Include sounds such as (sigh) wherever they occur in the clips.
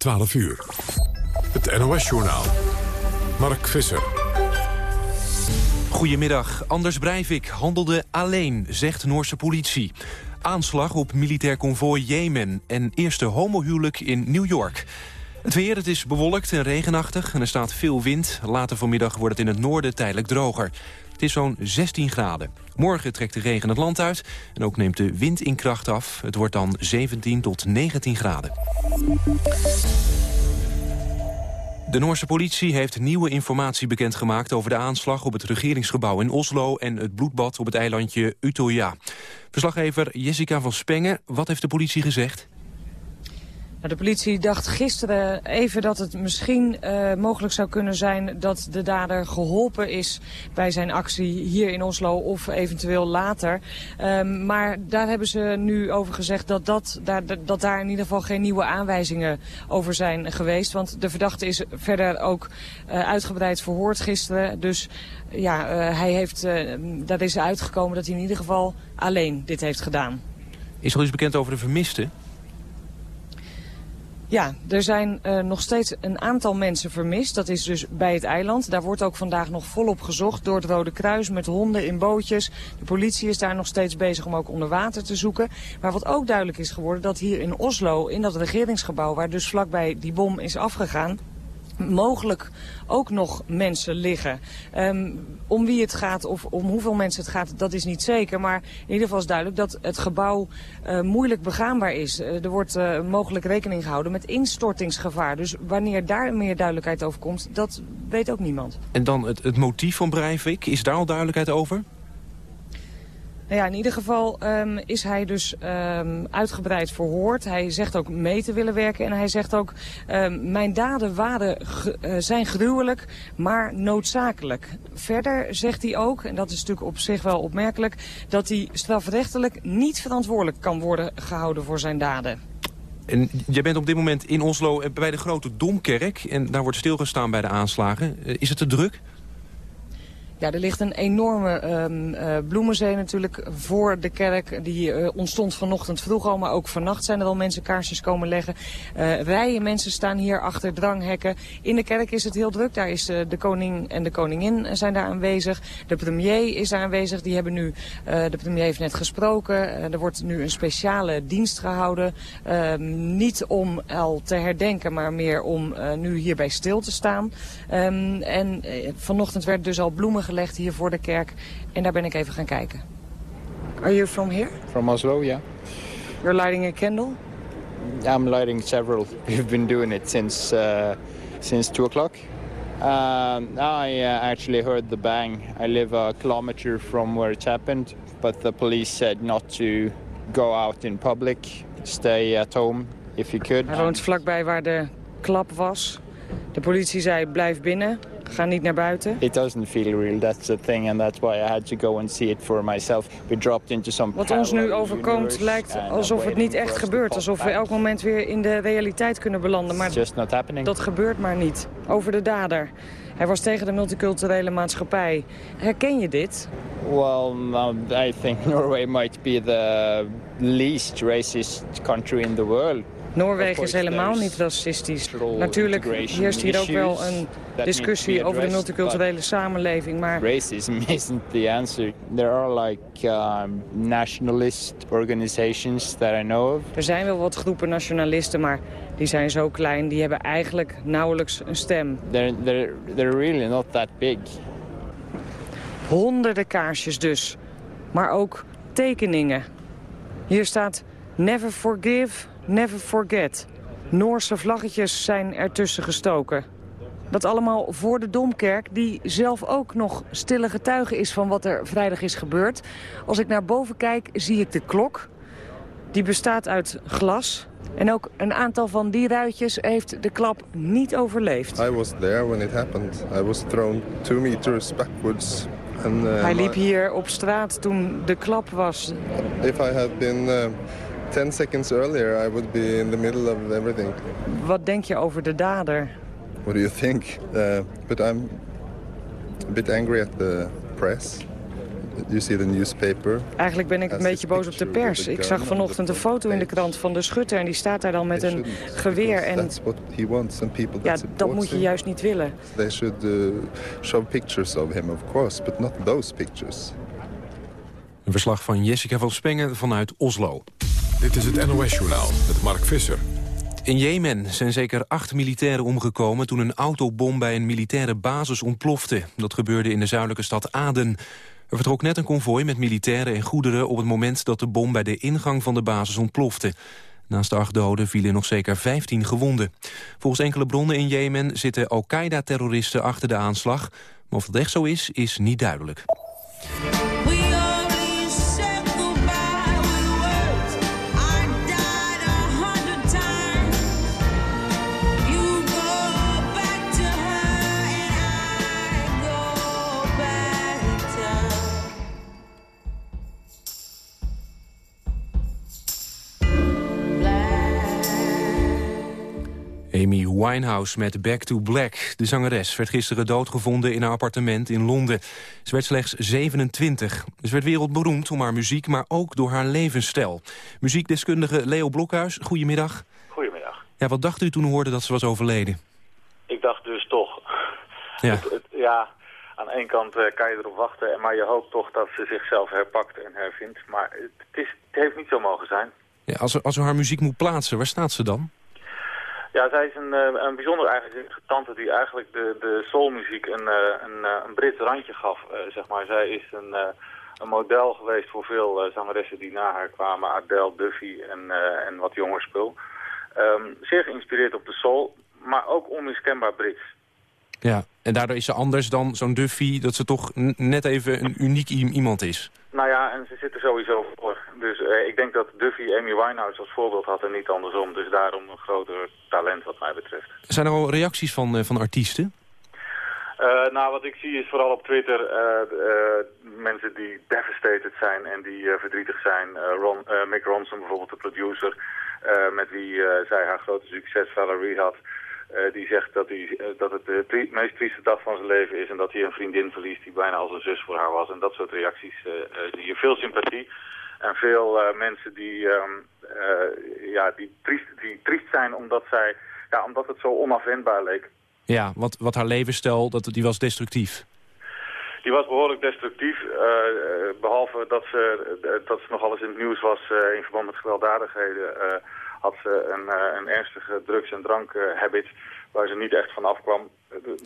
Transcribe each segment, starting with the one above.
12 uur. Het NOS-journaal. Mark Visser. Goedemiddag. Anders Breivik handelde alleen, zegt Noorse politie. Aanslag op militair konvooi Jemen en eerste homohuwelijk in New York. Het weer, het is bewolkt en regenachtig en er staat veel wind. Later vanmiddag wordt het in het noorden tijdelijk droger. Het is zo'n 16 graden. Morgen trekt de regen het land uit en ook neemt de wind in kracht af. Het wordt dan 17 tot 19 graden. De Noorse politie heeft nieuwe informatie bekendgemaakt over de aanslag op het regeringsgebouw in Oslo en het bloedbad op het eilandje Utøya. Verslaggever Jessica van Spengen, wat heeft de politie gezegd? Nou, de politie dacht gisteren even dat het misschien uh, mogelijk zou kunnen zijn dat de dader geholpen is bij zijn actie hier in Oslo of eventueel later. Um, maar daar hebben ze nu over gezegd dat, dat, daar, dat daar in ieder geval geen nieuwe aanwijzingen over zijn geweest. Want de verdachte is verder ook uh, uitgebreid verhoord gisteren. Dus ja, uh, hij heeft, daar is uitgekomen dat hij in ieder geval alleen dit heeft gedaan. Is er iets bekend over de vermiste? Ja, er zijn uh, nog steeds een aantal mensen vermist. Dat is dus bij het eiland. Daar wordt ook vandaag nog volop gezocht door het Rode Kruis met honden in bootjes. De politie is daar nog steeds bezig om ook onder water te zoeken. Maar wat ook duidelijk is geworden, dat hier in Oslo, in dat regeringsgebouw... waar dus vlakbij die bom is afgegaan mogelijk ook nog mensen liggen. Um, om wie het gaat of om hoeveel mensen het gaat, dat is niet zeker. Maar in ieder geval is duidelijk dat het gebouw uh, moeilijk begaanbaar is. Uh, er wordt uh, mogelijk rekening gehouden met instortingsgevaar. Dus wanneer daar meer duidelijkheid over komt, dat weet ook niemand. En dan het, het motief van Breivik, is daar al duidelijkheid over? Nou ja, in ieder geval um, is hij dus um, uitgebreid verhoord. Hij zegt ook mee te willen werken en hij zegt ook... Um, mijn daden waren, uh, zijn gruwelijk, maar noodzakelijk. Verder zegt hij ook, en dat is natuurlijk op zich wel opmerkelijk... dat hij strafrechtelijk niet verantwoordelijk kan worden gehouden voor zijn daden. En jij bent op dit moment in Oslo bij de grote Domkerk... en daar wordt stilgestaan bij de aanslagen. Uh, is het te druk? Ja, er ligt een enorme um, bloemenzee natuurlijk voor de kerk. Die uh, ontstond vanochtend vroeg al, maar ook vannacht zijn er al mensen kaarsjes komen leggen. Uh, rijen mensen staan hier achter dranghekken. In de kerk is het heel druk. Daar is de koning en de koningin zijn daar aanwezig. De premier is daar aanwezig. Die hebben nu, de premier heeft net gesproken. er wordt nu een speciale dienst gehouden. Ehm, niet om al te herdenken, maar meer om nu hierbij stil te staan. Um, en vanochtend werd dus al bloemen gelegd hier voor de kerk. En daar ben ik even gaan kijken. Are you from here? From Oslo, yeah. You're lighting a candle? I'm lighting several. (laughs) We've been doing it since, uh, since 2 o'clock. Um, I uh, actually heard the bang. I live a kilometer from where it happened, but the police said not to go out in public. Stay at home if you could. Hij woont vlakbij waar de klap was. De politie zei blijf binnen. Ga niet naar buiten. It doesn't feel real, that's the thing, and that's why I had to go and see it for myself. We dropped into some Wat ons nu overkomt lijkt alsof het niet echt gebeurt. Alsof we elk moment weer in de realiteit kunnen belanden. Maar just not happening. dat gebeurt maar niet. Over de dader. Hij was tegen de multiculturele maatschappij. Herken je dit? Well, I think (laughs) Norway might be the least racist country in the world. Noorwegen is helemaal niet racistisch. Natuurlijk heerst hier ook wel een discussie over de multiculturele samenleving, maar... Racism (laughs) isn't the answer. There are like um, nationalist organizations that I know of. Er zijn wel wat groepen nationalisten, maar die zijn zo klein, die hebben eigenlijk nauwelijks een stem. They're, they're, they're really not that big. Honderden kaarsjes dus, maar ook tekeningen. Hier staat Never forgive, never forget. Noorse vlaggetjes zijn ertussen gestoken. Dat allemaal voor de Domkerk, die zelf ook nog stille getuige is van wat er vrijdag is gebeurd. Als ik naar boven kijk, zie ik de klok. Die bestaat uit glas. En ook een aantal van die ruitjes heeft de klap niet overleefd. I was there when it happened. I was thrown two meters backwards. And, uh, Hij liep hier op straat toen de klap was. If I had been... Uh... 10 seconds earlier, I would be in the middle of everything. Wat denk je over de dader? What do you think? Uh, but I'm a bit angry at the press. You see the newspaper. Eigenlijk ben ik een beetje boos op de pers. Ik zag vanochtend een foto in de krant van de schutter... en die staat daar dan met een geweer. En ja, dat moet je juist niet willen. They should uh, show pictures of him, of course, but not those pictures. Een verslag van Jessica van Spengen vanuit Oslo. Dit is het NOS-journaal met Mark Visser. In Jemen zijn zeker acht militairen omgekomen toen een autobom bij een militaire basis ontplofte. Dat gebeurde in de zuidelijke stad Aden. Er vertrok net een konvooi met militairen en goederen op het moment dat de bom bij de ingang van de basis ontplofte. Naast de acht doden vielen nog zeker 15 gewonden. Volgens enkele bronnen in Jemen zitten Al-Qaeda-terroristen achter de aanslag. Maar of dat echt zo is, is niet duidelijk. Winehouse met Back to Black. De zangeres werd gisteren doodgevonden in haar appartement in Londen. Ze werd slechts 27. Ze werd wereldberoemd om haar muziek, maar ook door haar levensstijl. Muziekdeskundige Leo Blokhuis, goedemiddag. Goedemiddag. Ja, wat dacht u toen u hoorde dat ze was overleden? Ik dacht dus toch. Ja, Het- het- ja aan de ene kant eh, kan je erop wachten, maar je hoopt toch dat ze zichzelf herpakt en hervindt. Maar het, is, het heeft niet zo mogen zijn. ja als, als u haar muziek moet plaatsen, waar staat ze dan? Ja, zij is een, eh, een bijzonder eigenzinnige tante die eigenlijk de, de soulmuziek een, eh, een, eh, een Brits randje gaf. zeg maar. Zij is een, een model geweest voor veel zangeressen die na haar kwamen. Adele, Duffy en, en wat jonger spul. Ehm, zeer geïnspireerd op de soul, maar ook onmiskenbaar Brits. Ja, en daardoor is ze anders dan zo'n Duffy... dat ze toch net even een uniek iemand is. Nou ja, en ze zit er sowieso. Dus eh, ik denk dat Duffy Amy Winehouse als voorbeeld had en niet andersom. Dus daarom een groter talent wat mij betreft. Zijn er al reacties van, eh, van artiesten? Eh, nou, wat ik zie is vooral op Twitter mensen die devastated zijn en die verdrietig zijn. Ron, Mick Ronson bijvoorbeeld, de producer, met wie zij haar grote succes Valerie had. Die zegt dat, hij, dat het de tri- meest trieste dag van zijn leven is en dat hij een vriendin verliest die bijna als een zus voor haar was. En dat soort reacties eh, zie je. Veel sympathie en veel eh, mensen die, ehm, eh, ja, die, triest, die triest zijn omdat, zij, ja, omdat het zo onafwendbaar leek. Ja, wat, wat haar levensstijl, dat, die was destructief. Die was behoorlijk destructief, eh, eh, behalve dat ze, dat ze nogal eens in het nieuws was in verband met gewelddadigheden. had ze een, een ernstige drugs- en drankhabit waar ze niet echt van afkwam.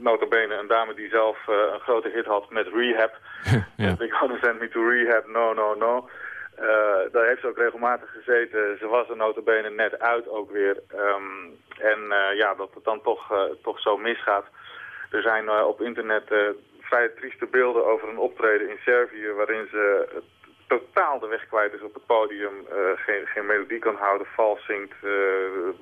Notabene een dame die zelf een grote hit had met Rehab. (laughs) Ja. They gonna send me to Rehab, no, no, no. Eh, daar heeft ze ook regelmatig gezeten. Ze was er notabene net uit ook weer. Ehm, en eh, ja, dat het dan toch, eh, toch zo misgaat. Er zijn op internet vrij trieste beelden over een optreden in Servië... waarin ze totaal de weg kwijt is op het podium. geen, geen melodie kan houden, vals zingt,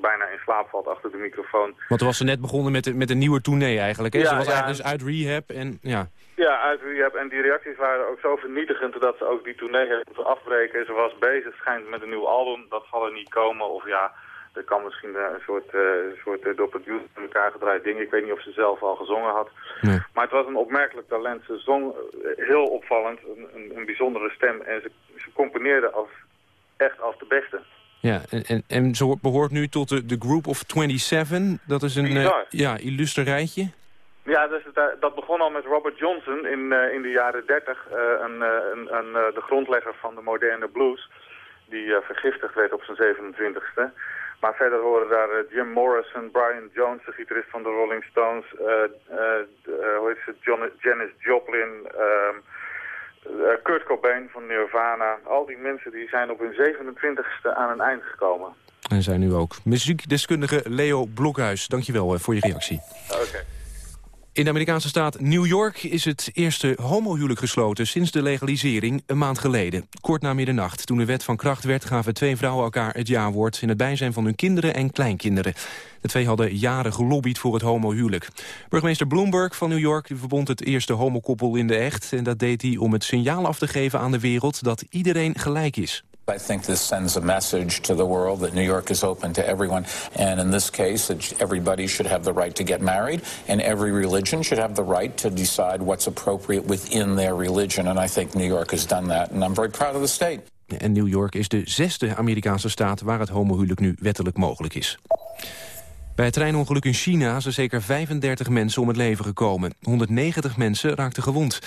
bijna in slaap valt achter de microfoon. Want toen was ze net begonnen met, met een nieuwe tournee eigenlijk. Hè? Ja, ze was ja. eigenlijk dus uit rehab en ja. Ja, uit rehab. En die reacties waren ook zo vernietigend dat ze ook die tournee heeft moeten afbreken. Ze was bezig, schijnt met een nieuw album. Dat zal er niet komen. Of ja, er kan misschien eh, een soort, een soort door producer in elkaar gedraaid ding. Ik weet niet of ze zelf al gezongen had. Nee. Maar het was een opmerkelijk talent. Ze zong heel opvallend, een, een, een bijzondere stem. En ze, ze componeerde als, echt als de beste. Ja, en, en, en ze behoort nu tot de, de Group of 27. Dat is een ja, illuster rijtje. Ja, dus het, dat begon al met Robert Johnson in, eh, in de jaren 30, eh, een, eh, een, een, eh, de grondlegger van de moderne blues, die eh, vergiftigd werd op zijn 27ste. Maar verder horen daar eh, Jim Morrison, Brian Jones, de gitarist van de Rolling Stones, eh, eh, eh, hoe heet ze, John, Janis Joplin, ehm, eh, Kurt Cobain van Nirvana. Al die mensen die zijn op hun 27ste aan een eind gekomen. En zijn nu ook. Muziekdeskundige Leo Blokhuis, dankjewel eh, voor je reactie. Oké. In de Amerikaanse staat New York is het eerste homohuwelijk gesloten sinds de legalisering een maand geleden. Kort na middernacht, toen de wet van kracht werd, gaven twee vrouwen elkaar het jaarwoord in het bijzijn van hun kinderen en kleinkinderen. De twee hadden jaren gelobbyd voor het homohuwelijk. Burgemeester Bloomberg van New York verbond het eerste homokoppel in de echt en dat deed hij om het signaal af te geven aan de wereld dat iedereen gelijk is. I think this sends a message to the world that New York is open to everyone. And in this case, everybody should have the right to get married, and every religion should have the right to decide what's appropriate within their religion. And I think New York has done that, and I'm very proud of the state. En New York is de zesde Amerikaanse staat waar het homohuwelijk nu wettelijk mogelijk is. Bij het treinongeluk in China zijn zeker 35 mensen om het leven gekomen. 190 mensen raakten gewond.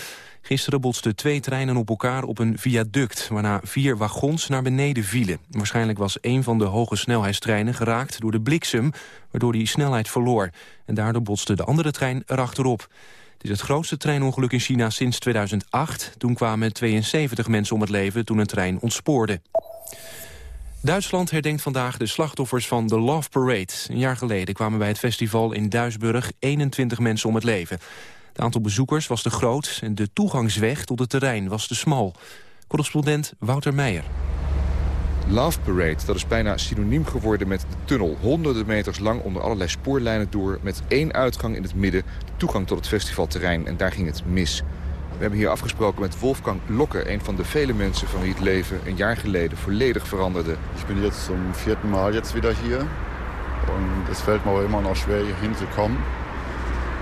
Gisteren botsten twee treinen op elkaar op een viaduct... waarna vier wagons naar beneden vielen. Waarschijnlijk was een van de hoge snelheidstreinen geraakt door de bliksem... waardoor die snelheid verloor. En daardoor botste de andere trein erachterop. Het is het grootste treinongeluk in China sinds 2008. Toen kwamen 72 mensen om het leven toen een trein ontspoorde. Duitsland herdenkt vandaag de slachtoffers van de Love Parade. Een jaar geleden kwamen bij het festival in Duisburg 21 mensen om het leven. Het aantal bezoekers was te groot en de toegangsweg tot het terrein was te smal. Correspondent Wouter Meijer. Love Parade, dat is bijna synoniem geworden met de tunnel. Honderden meters lang onder allerlei spoorlijnen door... met één uitgang in het midden, de toegang tot het festivalterrein. En daar ging het mis. We hebben hier afgesproken met Wolfgang Locker, een van de vele mensen van wie het leven een jaar geleden volledig veranderde. Ik ben jetzt zum vierten Mal jetzt wieder hier. Und es fällt mir immer noch schwer hier hinzukommen,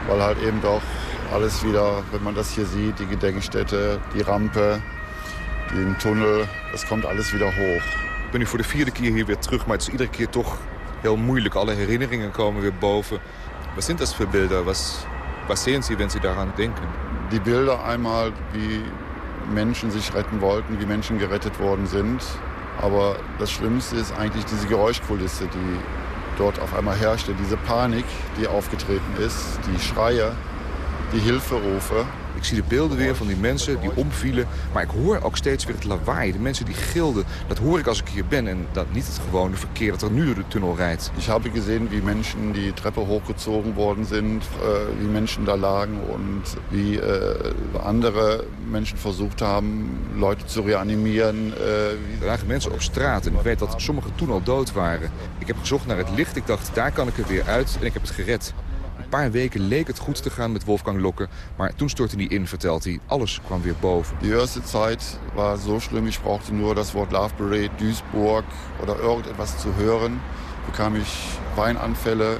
weil halt eben doch alles wieder, wenn man das hier sieht, die Gedenkstätte, die Rampe, den Tunnel, das kommt alles wieder hoch. Ik ben nu voor de vierde keer hier weer terug, maar het is iedere keer toch heel moeilijk. Alle herinneringen komen weer boven. Wat zijn dat voor beelden? Wat, wat zien Sie, wenn Sie daran denken? Die Bilder einmal, wie Menschen sich retten wollten, wie Menschen gerettet worden sind. Aber das Schlimmste ist eigentlich diese Geräuschkulisse, die dort auf einmal herrschte. Diese Panik, die aufgetreten ist, die Schreie, die Hilferufe. Ik zie de beelden weer van die mensen die omvielen. Maar ik hoor ook steeds weer het lawaai. De mensen die gilden. Dat hoor ik als ik hier ben. En dat niet het gewone verkeer dat er nu door de tunnel rijdt. Ich habe gesehen, wie Menschen die Treppe hochgezogen worden sind, äh, wie Menschen da lagen und wie äh, andere Menschen versucht haben, Leute zu reanimieren. Äh, er lagen mensen op straat en ik weet dat sommigen toen al dood waren. Ik heb gezocht naar het licht. Ik dacht, daar kan ik er weer uit en ik heb het gered. Een paar weken leek het goed te gaan met Wolfgang Lokke. Maar toen stortte hij in, vertelt hij. Alles kwam weer boven. Die eerste tijd was zo schlimm. Ik brauchte nur das Wort Love Parade, Duisburg oder irgendetwas zu hören. Bekam ich Weinanfälle,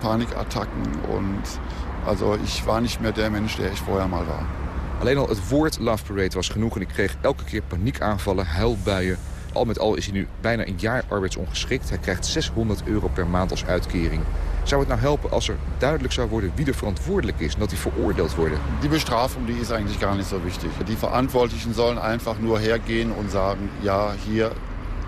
Panikattacken und also ich war nicht mehr der Mensch, der ich vorher mal war. Alleen al het woord Love Parade was genoeg en ik kreeg elke keer paniekaanvallen, huilbuien. Al met al is hij nu bijna een jaar arbeidsongeschikt. Hij krijgt 600 euro per maand als uitkering. Zou het nou helpen als er duidelijk zou worden wie er verantwoordelijk is... en dat die veroordeeld worden? Die bestrafung die ist eigentlich gar nicht so wichtig. Die Verantwortlichen sollen einfach nur hergehen und sagen... ja, hier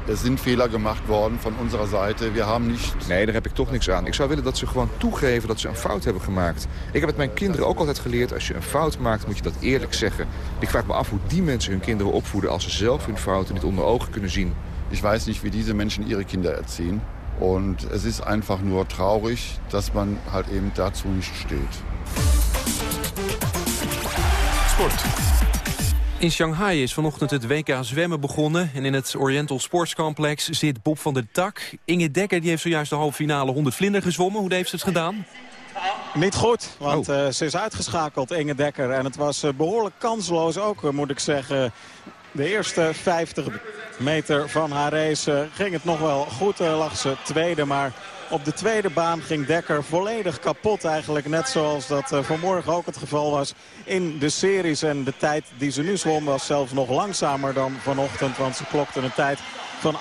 er sind Fehler gemacht worden van onze Seite. We hebben niet... Nee, daar heb ik toch niks aan. Ik zou willen dat ze gewoon toegeven dat ze een fout hebben gemaakt. Ik heb het mijn kinderen ook altijd geleerd. Als je een fout maakt, moet je dat eerlijk zeggen. Ik vraag me af hoe die mensen hun kinderen opvoeden... als ze zelf hun fouten niet onder ogen kunnen zien. Ik weet niet wie deze mensen ihre kinderen erziehen. Und es ist einfach nur traurig, dass man halt eben dazu nicht steht. Sport. In Shanghai is vanochtend het WK zwemmen begonnen. En in het Oriental Sports Complex zit Bob van der Tak. Inge Dekker die heeft zojuist de halve finale 100 vlinder gezwommen. Hoe heeft ze het gedaan? Niet goed, want oh. uh, ze is uitgeschakeld, Inge Dekker. En het was uh, behoorlijk kansloos ook, uh, moet ik zeggen. De eerste 50 meter van haar race ging het nog wel goed. lag ze tweede, maar op de tweede baan ging Dekker volledig kapot eigenlijk. Net zoals dat vanmorgen ook het geval was in de series. En de tijd die ze nu zwom was zelfs nog langzamer dan vanochtend. Want ze klokte een tijd van 58-70.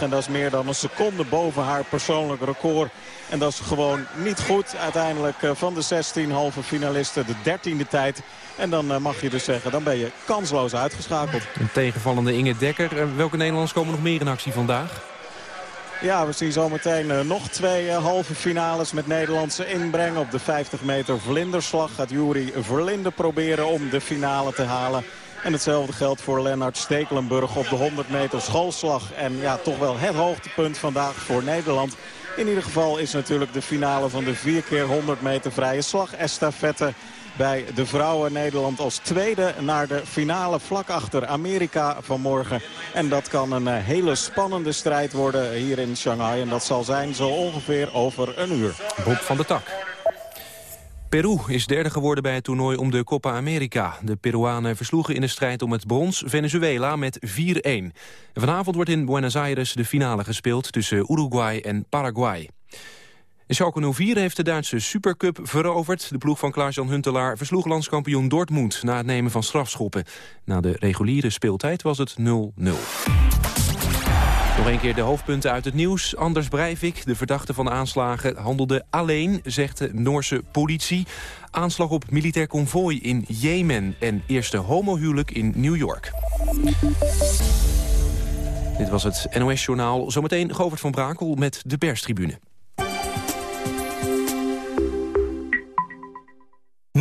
En dat is meer dan een seconde boven haar persoonlijk record. En dat is gewoon niet goed. Uiteindelijk van de 16 halve finalisten de 13e tijd. En dan uh, mag je dus zeggen, dan ben je kansloos uitgeschakeld. Een tegenvallende Inge Dekker. Uh, welke Nederlanders komen nog meer in actie vandaag? Ja, we zien zometeen nog twee halve finales met Nederlandse inbreng. Op de 50 meter vlinderslag gaat Juri Verlinde proberen om de finale te halen. En hetzelfde geldt voor Lennart Stekelenburg op de 100 meter schoolslag. En ja, toch wel het hoogtepunt vandaag voor Nederland. In ieder geval is natuurlijk de finale van de 4 keer 100 meter vrije slag estafette bij de vrouwen Nederland als tweede naar de finale vlak achter Amerika vanmorgen. En dat kan een eh, hele spannende strijd worden hier in Shanghai. En dat zal zijn zo ongeveer over een uur. Bob van de Tak. Peru is derde geworden bij het toernooi om de Copa America. De Peruanen versloegen in de strijd om het brons Venezuela met 4-1. Vanavond wordt in Buenos Aires de finale gespeeld tussen Uruguay en Paraguay. Schalke 04 heeft de Duitse Supercup veroverd. De ploeg van Klaas-Jan Huntelaar versloeg landskampioen Dortmund... na het nemen van strafschoppen. Na de reguliere speeltijd was het 0-0. Nog een keer de hoofdpunten uit het nieuws. Anders Breivik, de verdachte van de aanslagen, handelde alleen, zegt de Noorse politie. Aanslag op militair konvooi in Jemen en eerste homohuwelijk in New York. Dit was het NOS-journaal. Zometeen Govert van Brakel met de perstribune.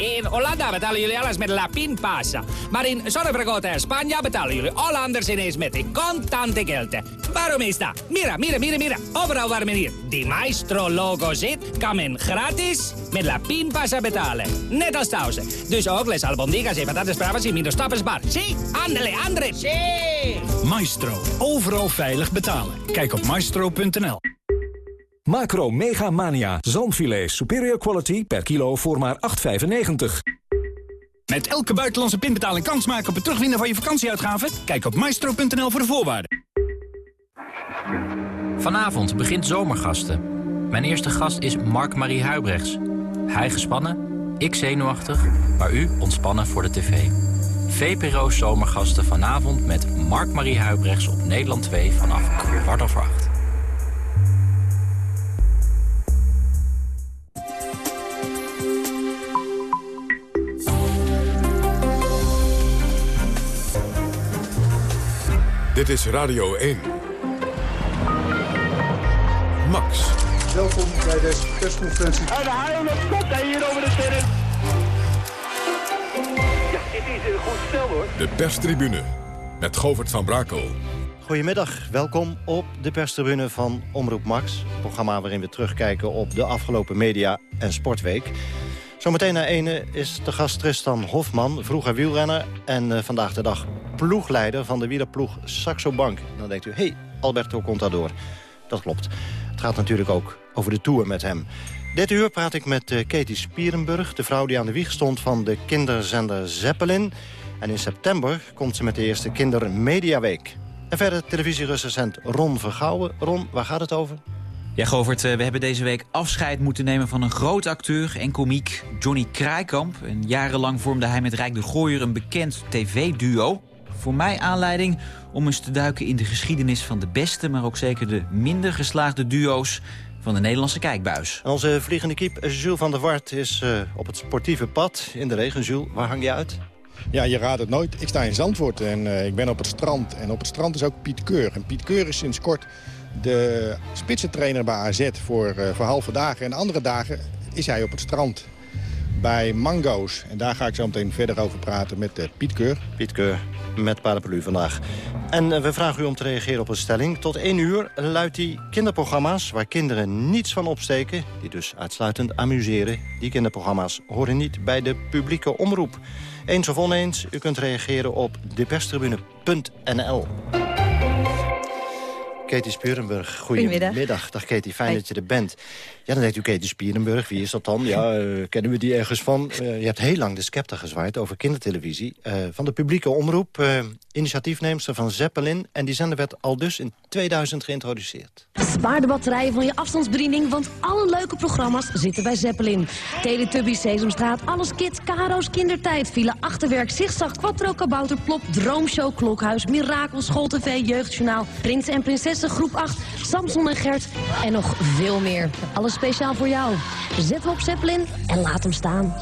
In Hollanda betalen jullie alles met La Pinpasa. Maar in Zorgvergoten en Spanje betalen jullie Hollanders ineens met de contante gelden. Waarom is dat? Mira, mira, mira, mira. Overal waar men hier die Maestro-logo zit, kan men gratis met La Pinpasa betalen. Net als thuis. Dus ook les albondigas en patatas bravas en minder bar. Zie, andele, andere. Zie. Maestro. Overal veilig betalen. Kijk op maestro.nl. Macro Mega Mania. Zalmfilet superior quality per kilo voor maar 8,95. Met elke buitenlandse pinbetaling kans maken op het terugwinnen van je vakantieuitgaven? Kijk op maestro.nl voor de voorwaarden. Vanavond begint Zomergasten. Mijn eerste gast is Mark-Marie Huibrechts. Hij gespannen, ik zenuwachtig, maar u ontspannen voor de tv. VPRO Zomergasten vanavond met Mark-Marie Huibrechts op Nederland 2 vanaf kwart over acht. Dit is Radio 1. Max. Welkom bij deze persconferentie. En de haal hij hier over de terrein. Ja, dit is een goed stel hoor. De perstribune met Govert van Brakel. Goedemiddag, welkom op de perstribune van Omroep Max. Programma waarin we terugkijken op de afgelopen media- en sportweek. Zometeen na ene is de gast Tristan Hofman, vroeger wielrenner... en uh, vandaag de dag ploegleider van de wielerploeg Saxo Bank. Dan denkt u, hey, Alberto Contador. Dat klopt. Het gaat natuurlijk ook over de Tour met hem. Dit uur praat ik met uh, Katie Spierenburg, de vrouw die aan de wieg stond van de kinderzender Zeppelin. En in september komt ze met de eerste Kindermediaweek. En verder televisierecensent Ron Vergouwen. Ron, waar gaat het over? Ja, Govert, we hebben deze week afscheid moeten nemen van een groot acteur en komiek, Johnny Kraaikamp. En jarenlang vormde hij met Rijk de Gooier een bekend tv-duo. Voor mij aanleiding om eens te duiken in de geschiedenis van de beste... maar ook zeker de minder geslaagde duo's van de Nederlandse kijkbuis. Onze vliegende kiep Jules van der Wart is uh, op het sportieve pad in de regen. Jules, waar hang je uit? Ja, je raadt het nooit. Ik sta in Zandvoort en uh, ik ben op het strand. En op het strand is ook Piet Keur. En Piet Keur is sinds kort de spitsentrainer bij AZ voor, uh, voor halve dagen. En andere dagen is hij op het strand bij Mango's. En daar ga ik zo meteen verder over praten met uh, Piet Keur. Piet Keur met Paraplu vandaag. En uh, we vragen u om te reageren op een stelling. Tot één uur luidt die kinderprogramma's waar kinderen niets van opsteken... die dus uitsluitend amuseren. Die kinderprogramma's horen niet bij de publieke omroep. Eens of oneens, u kunt reageren op deperstribune.nl. Katie Spierenburg, goedemiddag. Dag Katie, fijn dat je er bent. Ja, dan denkt u Katie Spierenburg, wie is dat dan? Ja, uh, kennen we die ergens van? Uh, je hebt heel lang de scepter gezwaaid over kindertelevisie. Uh, van de publieke omroep, initiatiefneemster van Zeppelin. En die zender werd al dus in 2000 geïntroduceerd. Spaar de batterijen van je afstandsbediening, want alle leuke programma's zitten bij Zeppelin. Teletubbies, Sesamstraat, Alles Kids, Karo's, Kindertijd, File, Achterwerk, Zigzag, Quattro, Kabouter, Plop, Droomshow, Klokhuis, Mirakel, School-TV, Jeugdjournaal, Prins en Prinsessen, Groep 8, Samson en Gert en nog veel meer. Alles speciaal voor jou. Zet hem op Zeppelin en laat hem staan.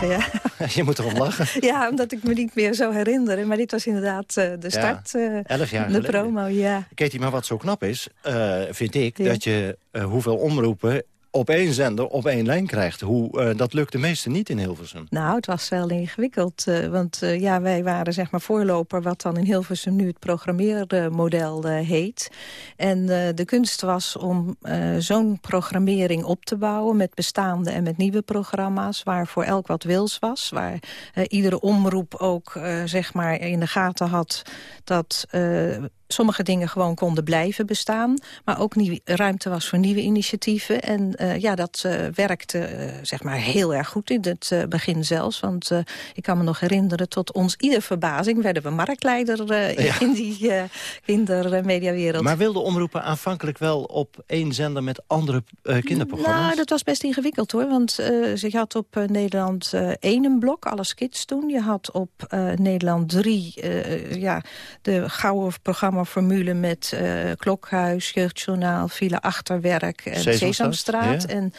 Ja. Je moet erop lachen. Ja, omdat ik me niet meer zo herinner. Maar dit was inderdaad uh, de start. Ja, uh, elf jaar De geleden. promo, ja. Katie, maar wat zo knap is, uh, vind ik... dat je hoeveel omroepen op één zender op één lijn krijgt. Hoe, uh, dat lukt de meeste niet in Hilversum. Nou, het was wel ingewikkeld. Uh, want uh, ja, wij waren zeg maar voorloper wat dan in Hilversum nu het programmeermodel heet. En de kunst was om zo'n programmering op te bouwen... met bestaande en met nieuwe programma's... waar voor elk wat wils was. Waar iedere omroep ook zeg maar in de gaten had... dat sommige dingen gewoon konden blijven bestaan. Maar ook nieuwe ruimte was voor nieuwe initiatieven. En uh, ja, dat uh, werkte uh, zeg maar heel erg goed in het begin zelfs. Want ik kan me nog herinneren, tot ons ieder verbazing... werden we marktleider ja. (laughs) in die kindermediawereld. Maar wilden omroepen aanvankelijk wel op één zender... met andere kinderprogramma's? Nou, dat was best ingewikkeld hoor. Want je had op Nederland 1 een blok, alles kids toen. Je had op Nederland 3 ja, de gouden programma formule met uh, Klokhuis, Jeugdjournaal, File Achterwerk en Sesamstraat. En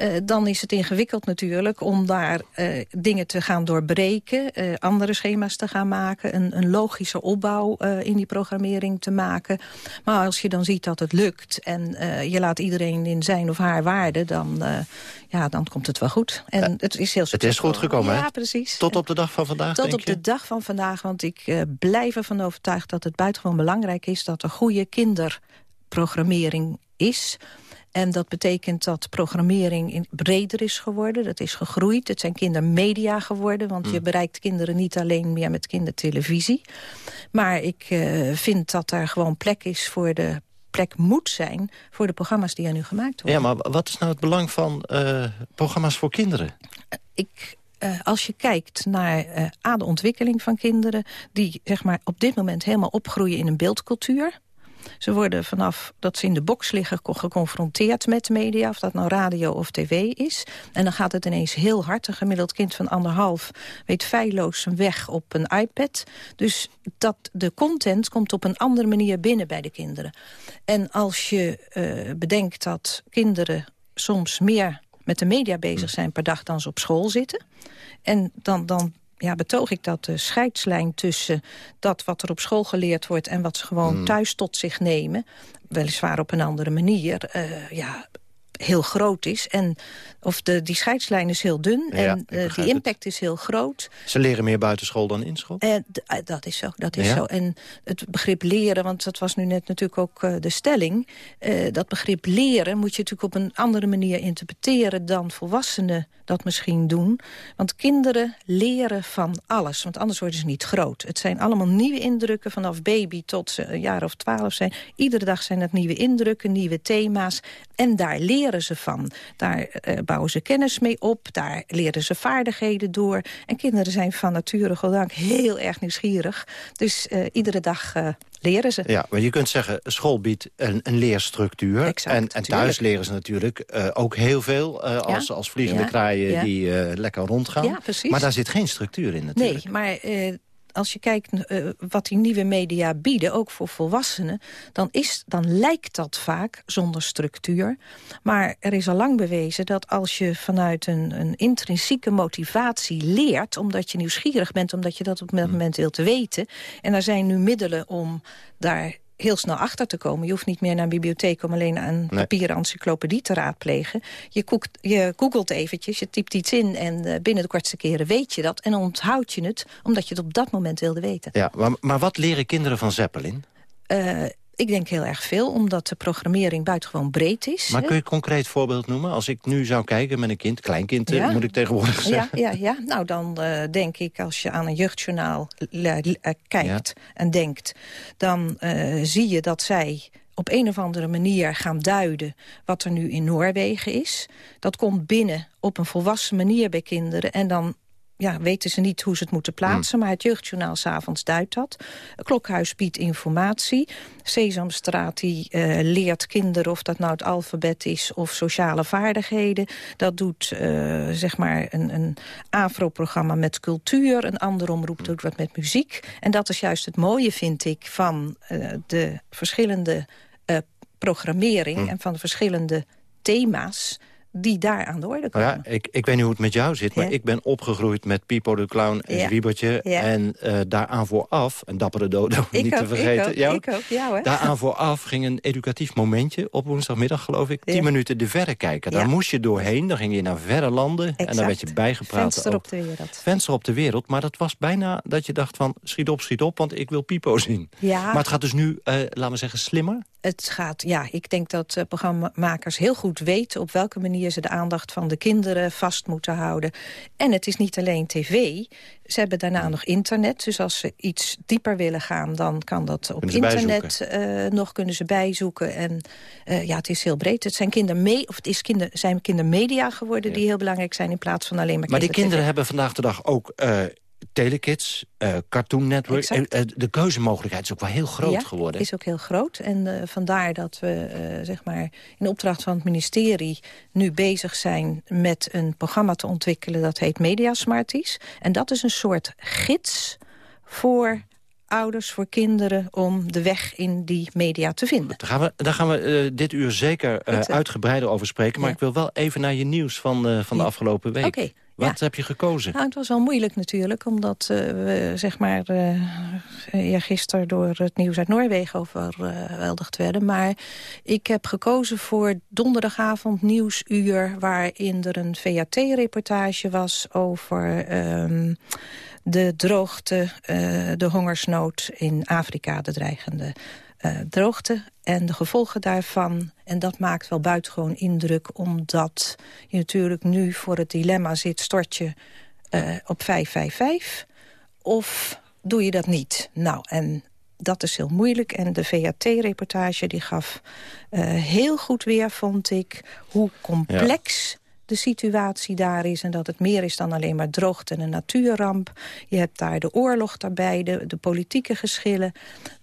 uh, dan is het ingewikkeld natuurlijk om daar uh, dingen te gaan doorbreken, andere schema's te gaan maken, een, een logische opbouw in die programmering te maken. Maar als je dan ziet dat het lukt en je laat iedereen in zijn of haar waarde, dan, ja, dan komt het wel goed. En het is heel Het is goed gekomen, Ja, precies. Tot op de dag van vandaag, Tot op de dag van vandaag, want ik blijf ervan overtuigd dat het buitengewoon belangrijk is dat er goede kinderprogrammering is. En dat betekent dat programmering breder is geworden. Dat is gegroeid. Het zijn kindermedia geworden. Want je mm. bereikt kinderen niet alleen meer met kindertelevisie. Maar ik uh, vind dat er gewoon plek is voor de plek moet zijn voor de programma's die er nu gemaakt worden. Ja, maar wat is nou het belang van uh, programma's voor kinderen? Ik uh, als je kijkt naar uh, de ontwikkeling van kinderen... die zeg maar, op dit moment helemaal opgroeien in een beeldcultuur... Ze worden vanaf dat ze in de box liggen geconfronteerd met media... of dat nou radio of tv is. En dan gaat het ineens heel hard. Een gemiddeld kind van anderhalf weet feilloos zijn weg op een iPad. Dus dat de content komt op een andere manier binnen bij de kinderen. En als je uh, bedenkt dat kinderen soms meer met de media bezig zijn per dag dan ze op school zitten. En dan, dan ja, betoog ik dat de scheidslijn tussen dat wat er op school geleerd wordt... en wat ze gewoon hmm. thuis tot zich nemen, weliswaar op een andere manier... Uh, ja, heel groot is. En of de, die scheidslijn is heel dun en uh, die impact is heel groot. Ze leren meer buitenschool dan in school? Uh, dat is zo, dat is zo. En het begrip leren, want dat was nu net natuurlijk ook de stelling... dat begrip leren moet je natuurlijk op een andere manier interpreteren... dan volwassenen dat misschien doen. Want kinderen leren van alles, want anders worden ze niet groot. Het zijn allemaal nieuwe indrukken vanaf baby tot ze een jaar of twaalf zijn. Iedere dag zijn het nieuwe indrukken, nieuwe thema's. En daar leren ze van. Daar uh, bouwen ze kennis mee op, daar leren ze vaardigheden door. En kinderen zijn van nature goddank heel erg nieuwsgierig. Dus uh, iedere dag uh, leren ze. Ja, maar je kunt zeggen, school biedt een, een leerstructuur. Exact, en, en thuis leren ze natuurlijk uh, ook heel veel uh, als, ja? als vliegende ja? kraaien ja? die uh, lekker rondgaan. Maar daar zit geen structuur in natuurlijk. Nee, maar als je kijkt uh, wat die nieuwe media bieden, ook voor volwassenen... Dan, is, dan lijkt dat vaak zonder structuur. Maar er is al lang bewezen dat als je vanuit een, een intrinsieke motivatie leert... omdat je nieuwsgierig bent, omdat je dat op dat moment wilt weten... en er zijn nu middelen om daar heel snel achter te komen. Je hoeft niet meer naar een bibliotheek om alleen een nee. papieren encyclopedie te raadplegen. Je, koekt, je googelt eventjes, je typt iets in en uh, binnen de kortste keren weet je dat. En onthoud je het, omdat je het op dat moment wilde weten. Ja, maar, maar wat leren kinderen van Zeppelin? Uh, ik denk heel erg veel, omdat de programmering buitengewoon breed is. Maar kun je een concreet voorbeeld noemen? Als ik nu zou kijken met een kind, kleinkind ja. moet ik tegenwoordig zeggen. Ja, ja, ja. nou dan uh, denk ik als je aan een jeugdjournaal uh, kijkt ja. en denkt... dan uh, zie je dat zij op een of andere manier gaan duiden wat er nu in Noorwegen is. Dat komt binnen op een volwassen manier bij kinderen. En dan ja, weten ze niet hoe ze het moeten plaatsen. Mm. Maar het jeugdjournaal s'avonds duidt dat. Klokhuis biedt informatie. Sesamstraat die uh, leert kinderen of dat nou het alfabet is... of sociale vaardigheden. Dat doet uh, zeg maar een, een AVRO-programma met cultuur. Een andere omroep doet wat met muziek. En dat is juist het mooie, vind ik, van uh, de verschillende programmering... Mm. en van de verschillende thema's die daar aan de orde Nou komen. ja, ik, ik weet niet hoe het met jou zit, maar ik ben opgegroeid met Pipo de Clown en Ja. Zwiebertje. Ja. En eh, daaraan vooraf, en Dappere Dodo Ik niet ook, te vergeten. ik ook, jou? ik ook, ja hoor. Daaraan vooraf ging een educatief momentje op woensdagmiddag, geloof ik. 10 Ja. minuten de verre kijken. Daar moest je doorheen, dan ging je naar verre landen. En dan werd je bijgepraat. Venster op de wereld. Venster op de wereld, maar dat was bijna dat je dacht van... schiet op, schiet op, want ik wil Pipo zien. Ja. Maar het gaat dus nu, eh, laten we zeggen, slimmer. Het gaat, ja, ik denk dat eh, programmamakers heel goed weten... op welke manier ze de aandacht van de kinderen vast moeten houden. En het is niet alleen tv. Ze hebben daarna nog internet. Dus als ze iets dieper willen gaan, dan kan dat op internet eh, nog kunnen ze bijzoeken. En eh, ja, het is heel breed. Het zijn, kinderme of het is kinder, zijn kindermedia geworden die heel belangrijk zijn... in plaats van alleen maar Maar die kinderen hebben vandaag de dag ook eh, Telekids, eh, Cartoon Network. Eh, de keuzemogelijkheid is ook wel heel groot ja, geworden. is ook heel groot. En eh, vandaar dat we zeg maar in opdracht van het ministerie... nu bezig zijn met een programma te ontwikkelen... dat heet Media Smarties. En dat is een soort gids voor ouders, voor kinderen... om de weg in die media te vinden. Daar gaan we, daar gaan we dit uur zeker uitgebreider over spreken. Maar Ja. ik wil wel even naar je nieuws van, van de afgelopen week. Oké, Wat heb je gekozen? Nou, het was wel moeilijk natuurlijk, omdat eh, we zeg maar ja, gisteren door het nieuws uit Noorwegen overweldigd werden. Maar ik heb gekozen voor donderdagavond nieuwsuur, waarin er een VAT-reportage was over ehm, de droogte, eh, de hongersnood in Afrika, de dreigende eh, droogte en de gevolgen daarvan. En dat maakt wel buitengewoon indruk, omdat je natuurlijk nu voor het dilemma zit... stort je eh, op 555 of doe je dat niet? Nou, en dat is heel moeilijk. En de VAT-reportage die gaf eh, heel goed weer, vond ik, hoe complex... de situatie daar is en dat het meer is dan alleen maar droogte en een natuurramp. Je hebt daar de oorlog daarbij, de, de politieke geschillen.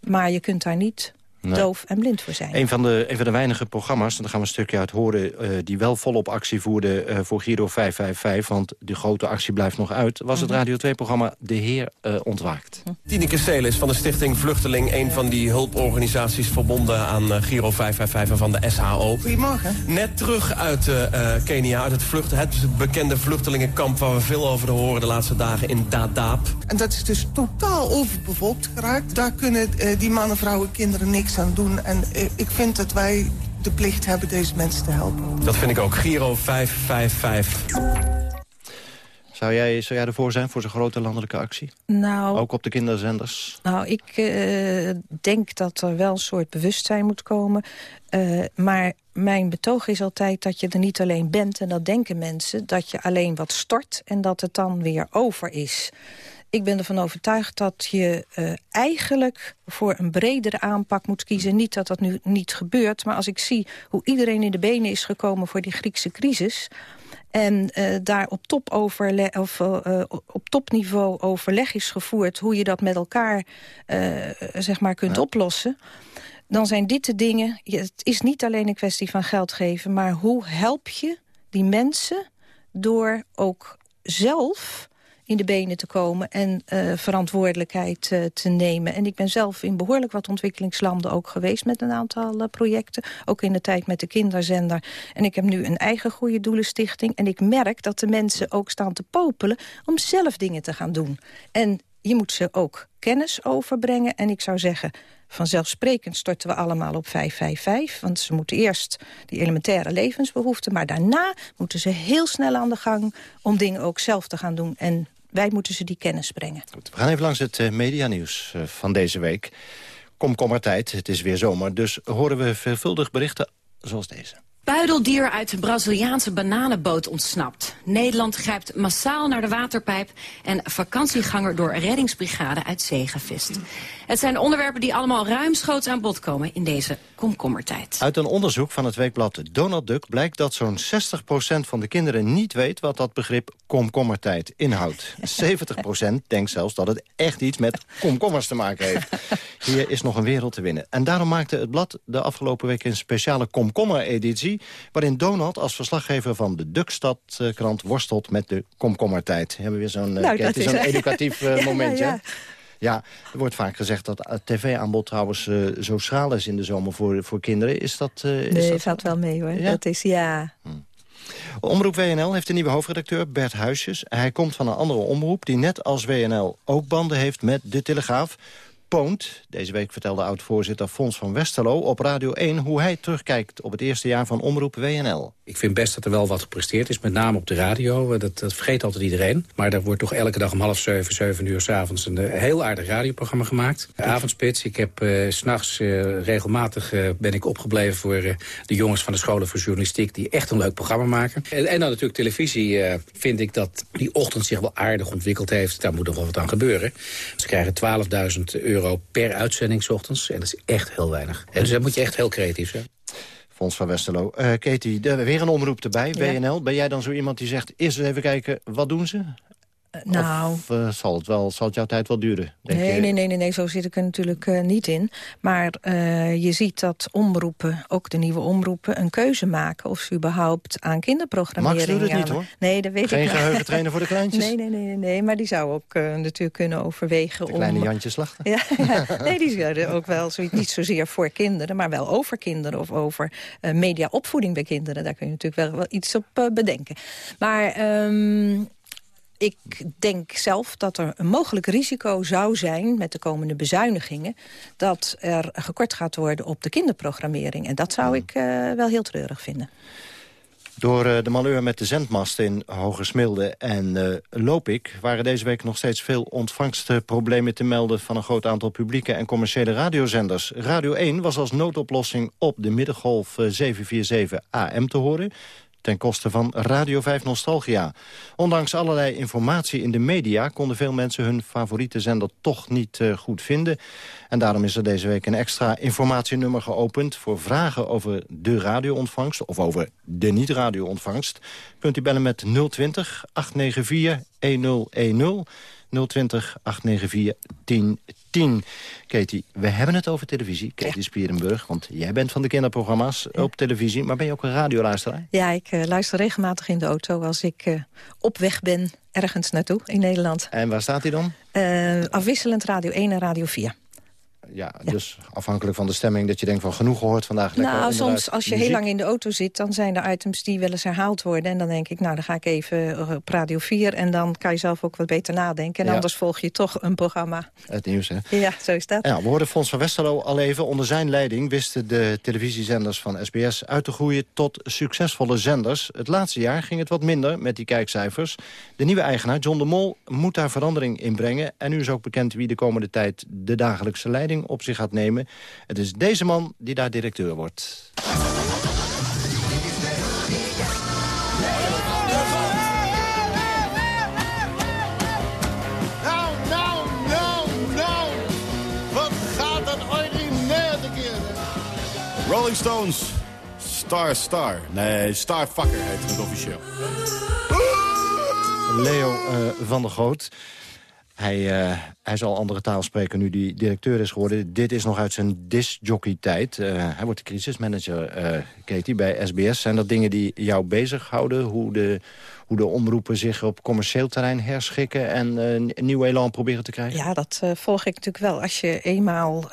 Maar je kunt daar niet Nee. doof en blind voor zijn. Een van, de, een van de weinige programma's, en daar gaan we een stukje uit horen... eh, die wel volop actie voerde eh, voor Giro 555... want de grote actie blijft nog uit... was het Mhm. Radio 2-programma De Heer eh, Ontwaakt. Tineke Selis van de stichting Vluchteling. Een van die hulporganisaties verbonden aan eh, Giro 555 en van de SHO. Goedemorgen. Net terug uit Kenia, uit het, vlucht, het bekende vluchtelingenkamp... waar we veel over horen de laatste dagen in Dadaab. En dat is dus totaal overbevolkt geraakt. Daar kunnen die mannen, vrouwen, kinderen niks aan doen. En eh, ik vind dat wij de plicht hebben deze mensen te helpen. Dat vind ik ook, Giro 555. Zou jij, zou jij ervoor zijn voor zo'n grote landelijke actie? Nou, Ook op de kinderzenders? Nou, ik eh, denk dat er wel een soort bewustzijn moet komen. Eh, maar mijn betoog is altijd dat je er niet alleen bent... en dat denken mensen, dat je alleen wat stort... en dat het dan weer over is. Ik ben ervan overtuigd dat je eh, eigenlijk voor een bredere aanpak moet kiezen. Niet dat dat nu niet gebeurt, maar als ik zie hoe iedereen in de benen is gekomen... voor die Griekse crisis... En eh, daar op, top of, eh, op topniveau overleg is gevoerd... hoe je dat met elkaar zeg maar kunt oplossen... dan zijn dit de dingen... Het is niet alleen een kwestie van geld geven... maar hoe help je die mensen door ook zelf in de benen te komen en eh, verantwoordelijkheid eh, te nemen. En ik ben zelf in behoorlijk wat ontwikkelingslanden ook geweest met een aantal eh, projecten. Ook in de tijd met de kinderzender. En ik heb nu een eigen goede doelenstichting. En ik merk dat de mensen ook staan te popelen om zelf dingen te gaan doen. En je moet ze ook kennis overbrengen. En ik zou zeggen, vanzelfsprekend storten we allemaal op 555. Want ze moeten eerst die elementaire levensbehoeften... maar daarna moeten ze heel snel aan de gang om dingen ook zelf te gaan doen. En wij moeten ze die kennis brengen. We gaan even langs het eh, medianieuws eh, van deze week. Komkommertijd, het is weer zomer, dus horen we veelvuldig berichten zoals deze. Buideldier uit de Braziliaanse bananenboot ontsnapt. Nederland grijpt massaal naar de waterpijp... en vakantieganger door reddingsbrigade uit zee gevist. Het zijn onderwerpen die allemaal ruimschoots aan bod komen... in deze komkommertijd. Uit een onderzoek van het weekblad Donald Duck blijkt dat zo'n 60% van de kinderen niet weet wat dat begrip komkommertijd inhoudt. 70% denkt zelfs dat het echt iets met komkommers te maken heeft. Hier is nog een wereld te winnen. En daarom maakte het blad de afgelopen week een speciale komkommer-editie... waarin Donald als verslaggever van de Duckstad-krant worstelt met de komkommertijd. We hebben weer zo'n eh, Nou, is is- zo'n educatief eh, (laughs) Ja, momentje. ja. Ja, er wordt vaak gezegd dat het tv-aanbod trouwens eh, zo schraal is in de zomer voor, voor kinderen. Is dat, eh, is Nee, dat valt wel mee hoor. Ja? Dat is, ja. Omroep WNL heeft een nieuwe hoofdredacteur, Bert Huisjes. Hij komt van een andere omroep die net als WNL ook banden heeft met De Telegraaf. Poont. Deze week vertelde oud-voorzitter Fons van Westerlo op Radio 1... hoe hij terugkijkt op het eerste jaar van Omroep WNL. Ik vind best dat er wel wat gepresteerd is, met name op de radio. Dat, dat vergeet altijd iedereen. Maar er wordt toch elke dag om half zeven, zeven uur s'avonds... een uh, heel aardig radioprogramma gemaakt. Avondspits. Ik heb uh, s'nachts regelmatig ben ik opgebleven... voor de jongens van de scholen voor journalistiek... die echt een leuk programma maken. En, en dan natuurlijk televisie vind ik dat die ochtend zich wel aardig ontwikkeld heeft. Daar moet nog wel wat aan gebeuren. Ze krijgen 12.000 euro per uitzending s ochtends. En dat is echt heel weinig. En dus daar moet je echt heel creatief zijn. Fons van Westerlo. Uh, Katie, de, weer een omroep erbij, WNL. Ben jij dan zo iemand die zegt, eerst eens even kijken, wat doen ze? Nou, of uh, zal, het wel, zal het jouw tijd wel duren? Denk nee, je? nee, nee, nee, nee, zo zit ik er natuurlijk uh, niet in. Maar uh, je ziet dat omroepen, ook de nieuwe omroepen... een keuze maken of ze überhaupt aan kinderprogrammering... Max doet het niet, hoor. Nee, dat weet Geen ik Geen geheugentrainer voor de kleintjes? Nee, nee, nee, nee, maar die zou ook natuurlijk kunnen overwegen... De kleine. Jantje? Ja, (laughs) ja, nee, die zouden ook wel zoiets, niet zozeer voor kinderen... maar wel over kinderen of over mediaopvoeding bij kinderen. Daar kun je natuurlijk wel, wel iets op bedenken. Maar... Um, ik denk zelf dat er een mogelijk risico zou zijn... met de komende bezuinigingen... dat er gekort gaat worden op de kinderprogrammering. En dat zou ik uh, wel heel treurig vinden. Door uh, de malheur met de zendmast in Hogesmilde en uh, Lopik... waren deze week nog steeds veel ontvangstproblemen te melden... van een groot aantal publieke en commerciële radiozenders. Radio 1 was als noodoplossing op de middengolf 747 AM te horen ten koste van Radio 5 Nostalgia. Ondanks allerlei informatie in de media... konden veel mensen hun favoriete zender toch niet uh, goed vinden. En daarom is er deze week een extra informatienummer geopend... voor vragen over de radioontvangst of over de niet-radioontvangst. Kunt u bellen met 020 894 1010... 020 894 1010. Katie, we hebben het over televisie. Katie. Spierenburg, want jij bent van de kinderprogramma's op televisie. Maar ben je ook een radioluisteraar? Ja, ik uh, luister regelmatig in de auto als ik uh, op weg ben ergens naartoe in Nederland. En waar staat hij dan? Uh, afwisselend Radio 1 en Radio 4 ja, dus afhankelijk van de stemming dat je denkt van genoeg gehoord vandaag. Nou, soms als je muziek. heel lang in de auto zit, dan zijn er items die wel eens herhaald worden. En dan denk ik, nou, dan ga ik even op Radio 4 en dan kan je zelf ook wat beter nadenken. En ja. anders volg je toch een programma. Het nieuws, hè? Ja, zo is dat. Ja, we hoorden Fons van Westerlo al even. Onder zijn leiding wisten de televisiezenders van SBS uit te groeien tot succesvolle zenders. Het laatste jaar ging het wat minder met die kijkcijfers. De nieuwe eigenaar, John de Mol, moet daar verandering in brengen. En nu is ook bekend wie de komende tijd de dagelijkse leiding op zich gaat nemen. Het is deze man die daar directeur wordt. Nou, nou, nou, nou. Wat gaat dat ordinair de keer? Rolling Stones. Star Star. Nee, Starfucker heet het officieel. Leo uh, van der Goot. Hij, uh, hij zal andere taal spreken nu die directeur is geworden. Dit is nog uit zijn disjockey-tijd. Uh, hij wordt de crisismanager, uh, Katie, bij SBS. Zijn dat dingen die jou bezighouden? Hoe de, hoe de omroepen zich op commercieel terrein herschikken... en een nieuw elan proberen te krijgen? Ja, dat volg ik natuurlijk wel. Als je eenmaal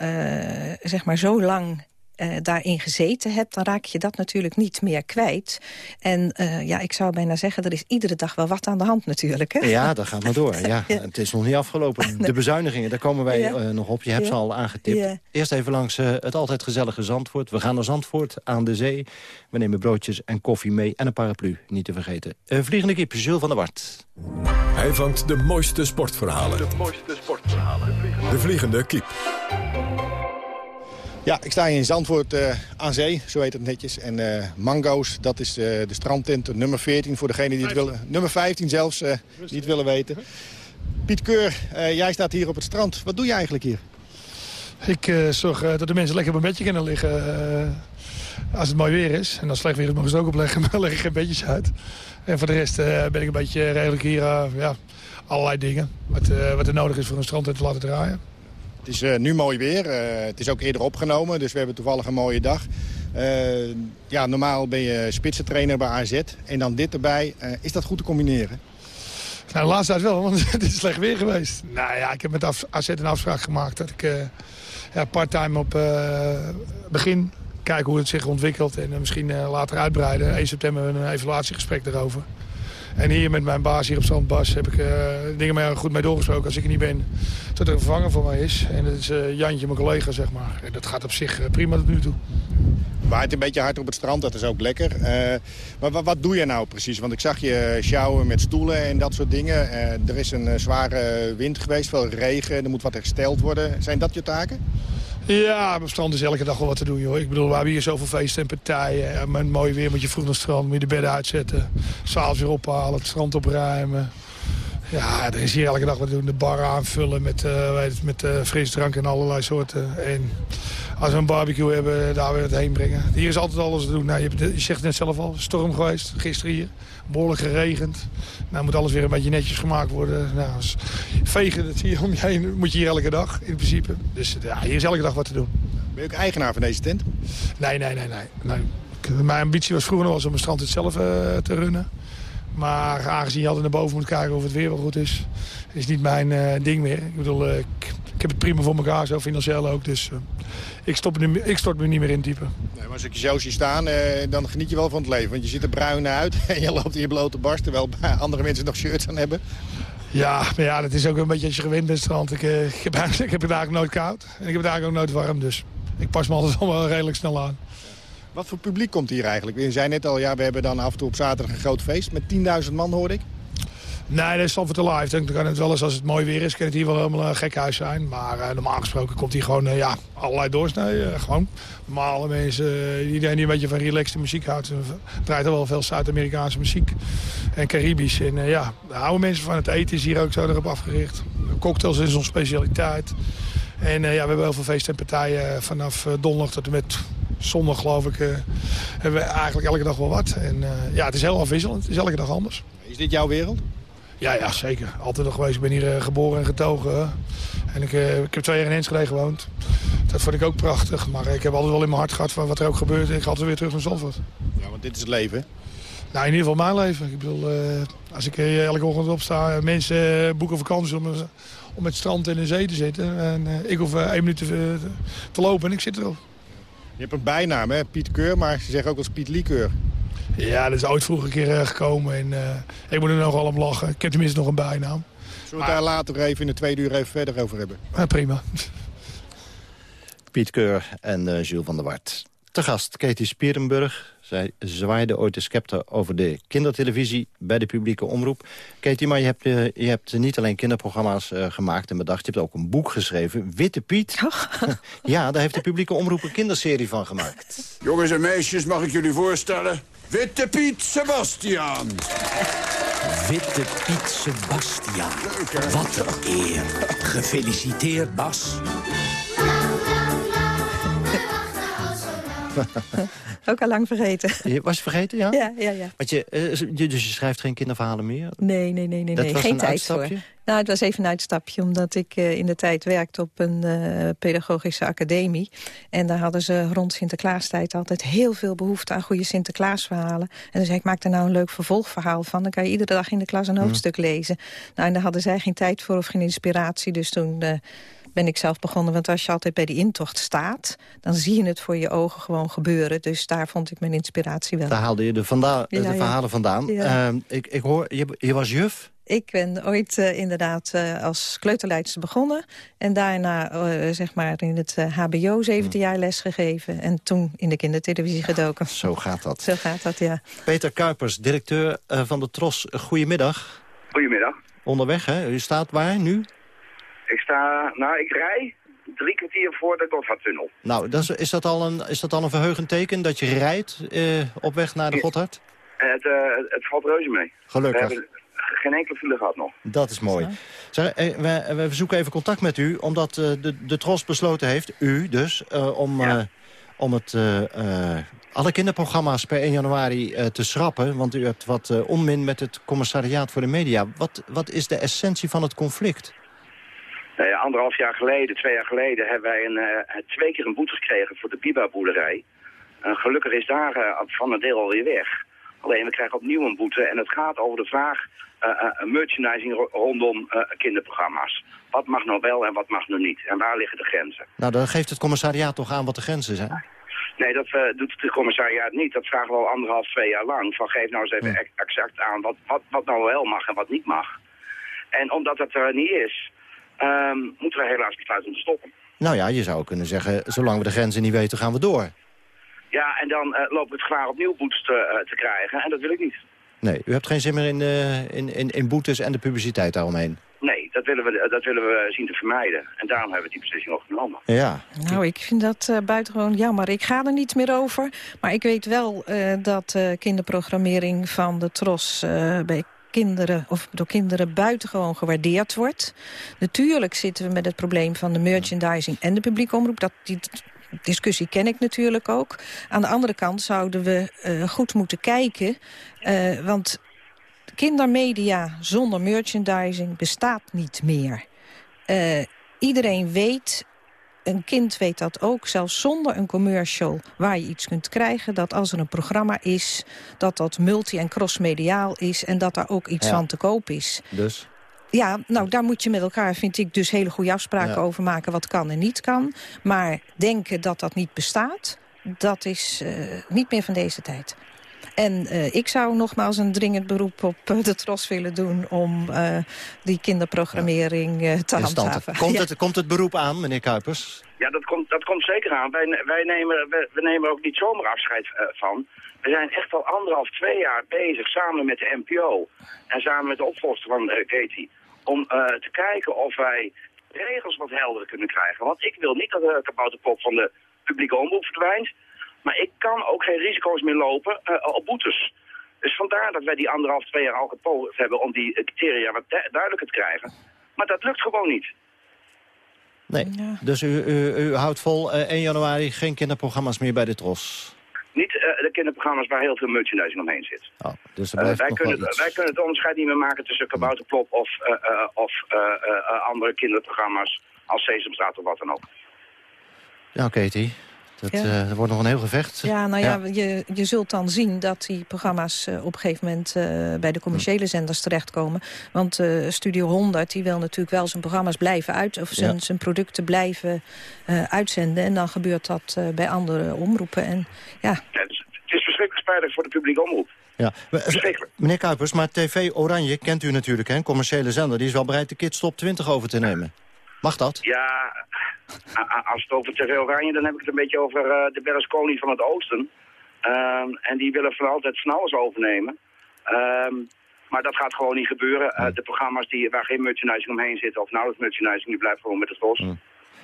zeg maar zo lang uh, daarin gezeten hebt... dan raak je dat natuurlijk niet meer kwijt. En uh, ja, ik zou bijna zeggen, er is iedere dag wel wat aan de hand natuurlijk. Hè? Ja, dat gaat maar door. (laughs) Ja, ja. Het is nog niet afgelopen. De bezuinigingen, daar komen wij ja. uh, nog op. Je hebt ja. ze al aangetipt. Eerst even langs het altijd gezellige Zandvoort. We gaan naar Zandvoort, aan de zee. We nemen broodjes en koffie mee en een paraplu, niet te vergeten. vliegende kip, Jules van der Wart. Hij vangt de mooiste sportverhalen. De mooiste sportverhalen. De vliegende kip. Ja, ik sta hier in Zandvoort uh, aan zee, zo heet het netjes. En uh, Mango's, dat is uh, de strandtent, nummer 14 voor degene die het willen... Nummer 15 zelfs, die het willen weten. Piet Keur, jij staat hier op het strand. Wat doe je eigenlijk hier? Ik zorg dat de mensen lekker op een bedje kunnen liggen als het mooi weer is. En als slecht weer is, mogen ze ook opleggen, (laughs) maar leg ik geen bedjes uit. En voor de rest ben ik een beetje redelijk hier, ja, allerlei dingen. Wat, wat er nodig is voor een strandtent te laten draaien. Het is uh, nu mooi weer. Uh, het is ook eerder opgenomen, dus we hebben toevallig een mooie dag. Uh, ja, normaal ben je spitsentrainer bij AZ. En dan dit erbij. is dat goed te combineren? Nou, de laatste tijd wel, want (laughs) het is slecht weer geweest. Nou ja, ik heb met AZ een afspraak gemaakt dat ik ja, part-time op begin kijken hoe het zich ontwikkelt en misschien later uitbreiden. 1 september een evaluatiegesprek daarover. En hier met mijn baas hier op Strand Bas heb ik dingen mee, goed mee doorgesproken als ik er niet ben. Dat er een vervanger voor mij is. En dat is Jantje, mijn collega, zeg maar. En dat gaat op zich prima tot nu toe waait een beetje hard op het strand, dat is ook lekker. Uh, maar wat doe je nou precies? Want ik zag je sjouwen met stoelen en dat soort dingen. Uh, er is een uh, zware wind geweest, veel regen, er moet wat hersteld worden. Zijn dat je taken? Ja, op het strand is elke dag wel wat te doen, joh. Ik bedoel, we hebben hier zoveel feesten en partijen. En met mooi weer moet je vroeg naar het strand, moet je de bedden uitzetten. S'avonds weer ophalen, het strand opruimen. Ja, er is hier elke dag wat te doen. De bar aanvullen met, uh, met uh, frisdrank en allerlei soorten. En als we een barbecue hebben, daar weer het heen brengen. Hier is altijd alles te doen. Nou, je, hebt, je zegt net zelf al, storm geweest, gisteren hier. Behoorlijk geregend. Nou moet alles weer een beetje netjes gemaakt worden. Nou, vegen dat hier om je heen moet je hier elke dag, in principe. Dus ja, hier is elke dag wat te doen. Ben je ook eigenaar van deze tent? Nee, nee, nee. nee. nee. Mijn ambitie was vroeger nog om een strand zelf uh, te runnen. Maar aangezien je altijd naar boven moet kijken of het weer wel goed is... is niet mijn uh, ding meer. Ik bedoel, uh, ik, ik, heb het prima voor elkaar, zo financieel ook. Dus uh, ik, stop nu, ik stort me niet meer in typen. Nee, maar als ik je zo zie staan, dan geniet je wel van het leven. Want je ziet er bruin uit (laughs) en je loopt in je blote barst... terwijl (laughs) andere mensen nog shirts aan hebben. Ja, maar ja, dat is ook een beetje als je gewend bent strand. Ik, ik, heb, ik heb het eigenlijk nooit koud. En ik heb het eigenlijk ook nooit warm, dus ik pas me altijd wel redelijk snel aan. Wat voor publiek komt hier eigenlijk? Je zei net al, ja, we hebben dan af en toe op zaterdag een groot feest. Met 10.000 man, hoorde ik. Nee, dat is dan voor te live. Dan kan het wel eens, als het mooi weer is, kan het hier wel helemaal een gek huis zijn. Maar uh, normaal gesproken komt hier gewoon, uh, ja, allerlei doorsnee. Uh, gewoon normale mensen, iedereen die een beetje van relaxte muziek houdt. draait er wel veel Zuid-Amerikaanse muziek en Caribisch. En ja, de oude mensen van het eten is hier ook zo erop afgericht. Cocktails is onze specialiteit. En ja, we hebben heel veel feesten en partijen vanaf donderdag tot en met zondag geloof ik, uh, hebben we eigenlijk elke dag wel wat. En uh, ja, het is heel afwisselend. Het is elke dag anders. Is dit jouw wereld? Ja, ja zeker. Altijd nog geweest. Ik ben hier uh, geboren en getogen. En ik, ik heb twee jaar in Enschede gewoond. Dat vond ik ook prachtig. Maar ik heb altijd wel in mijn hart gehad van wat er ook gebeurt. Ik ga altijd weer terug naar Zandvoort. Ja, want dit is het leven, Nou, in ieder geval mijn leven. Ik bedoel, als ik elke ochtend opsta, mensen boeken vakantie om, om met strand en de zee te zitten. En ik hoef één minuut te, te lopen en ik zit erop. Je hebt een bijnaam, hè? Piet Keur, maar ze zeggen ook als Piet Likeur. Ja, dat is ooit vroeger een keer uh, gekomen. En, uh, ik moet er nogal om lachen. Ik heb tenminste nog een bijnaam. Zullen we het daar later even in de tweede uur even verder over hebben? Ja, prima. Piet Keur en uh, Jules van der Wart. Te gast Katie Spierenburg. Zij zwaaide ooit de scepter over de kindertelevisie bij de publieke omroep. Katie, maar je hebt, uh, je hebt niet alleen kinderprogramma's uh, gemaakt en bedacht. Je hebt ook een boek geschreven, Witte Piet. Oh. (laughs) ja, daar heeft de publieke omroep een kinderserie van gemaakt. Jongens en meisjes, mag ik jullie voorstellen? Witte Piet Sebastiaan. Witte Piet Sebastiaan. Wat een eer. Gefeliciteerd, Bas. (laughs) (laughs) Ook al lang vergeten. (laughs) Je was vergeten, ja? Ja, ja, ja. Want je, uh, dus je schrijft geen kinderverhalen meer? Nee, nee, nee, nee. Dat nee. was geen een tijd uitstapje? voor. Nou, het was even een uitstapje, omdat ik uh, in de tijd werkte op een uh, pedagogische academie. En daar hadden ze rond Sinterklaastijd altijd heel veel behoefte aan goede Sinterklaasverhalen. En zei ik, maak nou een leuk vervolgverhaal van. Dan kan je iedere dag in de klas een hoofdstuk lezen. Nou, en daar hadden zij geen tijd voor of geen inspiratie. Dus toen uh, ben ik zelf begonnen. Want als je altijd bij die intocht staat... dan zie je het voor je ogen gewoon gebeuren. Dus daar vond ik mijn inspiratie wel. Daar haalde je de, vanda Ja, de ja. verhalen vandaan. Ja. Ehm, ik, ik hoor, je, je was juf? Ik ben ooit eh, inderdaad eh, als kleuterleidster begonnen. En daarna eh, zeg maar in het hbo 17 jaar lesgegeven. En toen in de kindertelevisie gedoken. Zo gaat dat. Zo gaat dat, ja. Peter Kuipers, directeur eh, van de Tros. Goedemiddag. Goedemiddag. Onderweg, hè? U staat waar nu? Ik sta, nou, ik rij drie kwartier voor de Gotthardtunnel. Nou, dat is, is, dat al een, is dat al een verheugend teken dat je rijdt eh, op weg naar de Gotthard? En het, eh, het valt reuze mee. Gelukkig. We hebben geen enkele file gehad nog. Dat is mooi. Zeg, eh, we, we zoeken even contact met u, omdat eh, de, de Tros besloten heeft, u dus, eh, om, eh, om het, eh, eh, alle kinderprogramma's per 1 januari eh, te schrappen. Want u hebt wat eh, onmin met het commissariaat voor de media. Wat, wat is de essentie van het conflict? Nou anderhalf jaar geleden, twee jaar geleden, hebben wij een, eh, twee keer een boete gekregen voor de Biba-boerderij. Gelukkig is daar eh, van een deel alweer weg. Alleen we krijgen opnieuw een boete en het gaat over de vraag eh, eh, merchandising ro- rondom eh, kinderprogramma's. Wat mag nou wel en wat mag nou niet? En waar liggen de grenzen? Nou, dan geeft het commissariaat toch aan wat de grenzen zijn? Nee, dat eh, doet het commissariaat niet. Dat vragen we al anderhalf, twee jaar lang. Van geef nou eens even ex- exact aan wat, wat, wat nou wel mag en wat niet mag. En omdat dat er niet is, ehm, moeten we helaas besluiten om te stoppen. Nou ja, je zou kunnen zeggen, zolang we de grenzen niet weten, gaan we door. Ja, en dan eh, loop ik het gevaar opnieuw boetes te, eh, te krijgen. En dat wil ik niet. Nee, u hebt geen zin meer in, eh, in, in, in boetes en de publiciteit daaromheen. Nee, dat willen, we, dat willen we zien te vermijden. En daarom hebben we die beslissing ook genomen. Ja. Nou, ik vind dat eh, buitengewoon jammer. Ik ga er niet meer over. Maar ik weet wel eh, dat eh, kinderprogrammering van de TROS... eh, bij kinderen of door kinderen buitengewoon gewaardeerd wordt. Natuurlijk zitten we met het probleem van de merchandising en de publieke omroep. Dat, die discussie ken ik natuurlijk ook. Aan de andere kant zouden we eh, goed moeten kijken. eh, want kindermedia zonder merchandising bestaat niet meer. Eh, iedereen weet, een kind weet dat ook, zelfs zonder een commercial waar je iets kunt krijgen, dat als er een programma is, dat dat multi- en crossmediaal is en dat daar ook iets Ja. van te koop is. Dus? Ja, nou, daar moet je met elkaar, vind ik, dus hele goede afspraken Ja. over maken... wat kan en niet kan. Maar denken dat dat niet bestaat, dat is eh, niet meer van deze tijd. En eh, ik zou nogmaals een dringend beroep op eh, de TROS willen doen... om eh, die kinderprogrammering te handhaven. Komt, Ja. het, komt het beroep aan, meneer Kuipers? Ja, dat komt, dat komt zeker aan. Wij, wij nemen, we, we nemen ook niet zomaar afscheid van. We zijn echt al anderhalf, twee jaar bezig samen met de NPO. En samen met de opvolger van eh, Katie. Om eh, te kijken of wij regels wat helder kunnen krijgen. Want ik wil niet dat de kabouterpop van de publieke omroep verdwijnt. Maar ik kan ook geen risico's meer lopen eh, op boetes. Dus vandaar dat wij die anderhalf, twee jaar al gepoogd hebben om die eh, criteria wat du- duidelijker te krijgen. Maar dat lukt gewoon niet. Nee. Dus u, u, u houdt vol eh, 1 januari geen kinderprogramma's meer bij de TROS? Niet eh, de kinderprogramma's waar heel veel merchandising omheen zit. Oh, dus er Eh, wij, nog kunnen, het- iets. wij kunnen het onderscheid niet meer maken tussen Kabouterplop of, eh, eh, of eh, eh, eh, andere kinderprogramma's als Sesamstraat of wat dan ook. Ja, Katie. Dat Ja. eh, er wordt nog een heel gevecht. Ja, nou ja, Je, je zult dan zien dat die programma's eh, op een gegeven moment eh, bij de commerciële zenders terechtkomen. Want eh, Studio 100 die wil natuurlijk wel zijn programma's blijven uit, of zijn, Ja. zijn producten blijven eh, uitzenden. En dan gebeurt dat eh, bij andere omroepen. En ja, Ja, dus het is verschrikkelijk spijtig voor de publieke omroep. Ja. Meneer Kuipers, maar TV Oranje kent u natuurlijk, hè? een commerciële zender. Die is wel bereid de Kids Top 20 over te nemen. Mag dat? Ja, als het over TV Oranje, dan heb ik het een beetje over eh, de Berlusconi van het Oosten. Ehm, en die willen van altijd alles overnemen. Ehm, maar dat gaat gewoon niet gebeuren. Eh, de programma's die, waar geen merchandising omheen zit, of nauwelijks merchandising, die blijven gewoon met het los.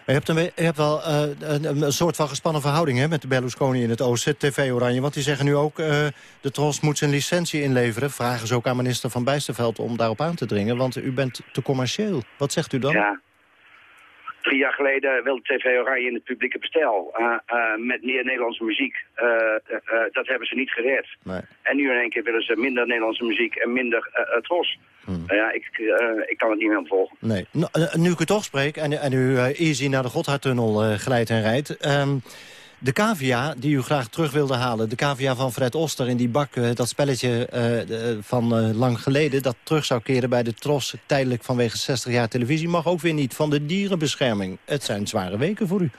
U hebt, een, u hebt wel eh, een, een soort van gespannen verhouding hè, met de Berlusconi in het Oosten, TV Oranje. Want die zeggen nu ook, eh de Tros moet zijn licentie inleveren. Vragen ze ook aan minister Van Bijsterveld om daarop aan te dringen. Want u bent te commercieel. Wat zegt u dan? Ja. Drie jaar geleden wilde TV Oranje in het publieke bestel eh, met meer Nederlandse muziek. Eh, dat hebben ze niet gered. Nee. En nu in één keer willen ze minder Nederlandse muziek en minder tros. Nou ja, ik, ik kan het niet meer volgen. Nee. Nou, nu ik u toch spreek en, en u easy naar de Gotthardtunnel eh glijdt en rijdt... ehm, de cavia die u graag terug wilde halen, de cavia van Fred Oster in die bak... eh, dat spelletje eh, de- van eh, lang geleden, dat terug zou keren bij de Tros... tijdelijk vanwege 60 jaar televisie, mag ook weer niet. Van de dierenbescherming. Het zijn zware weken voor u.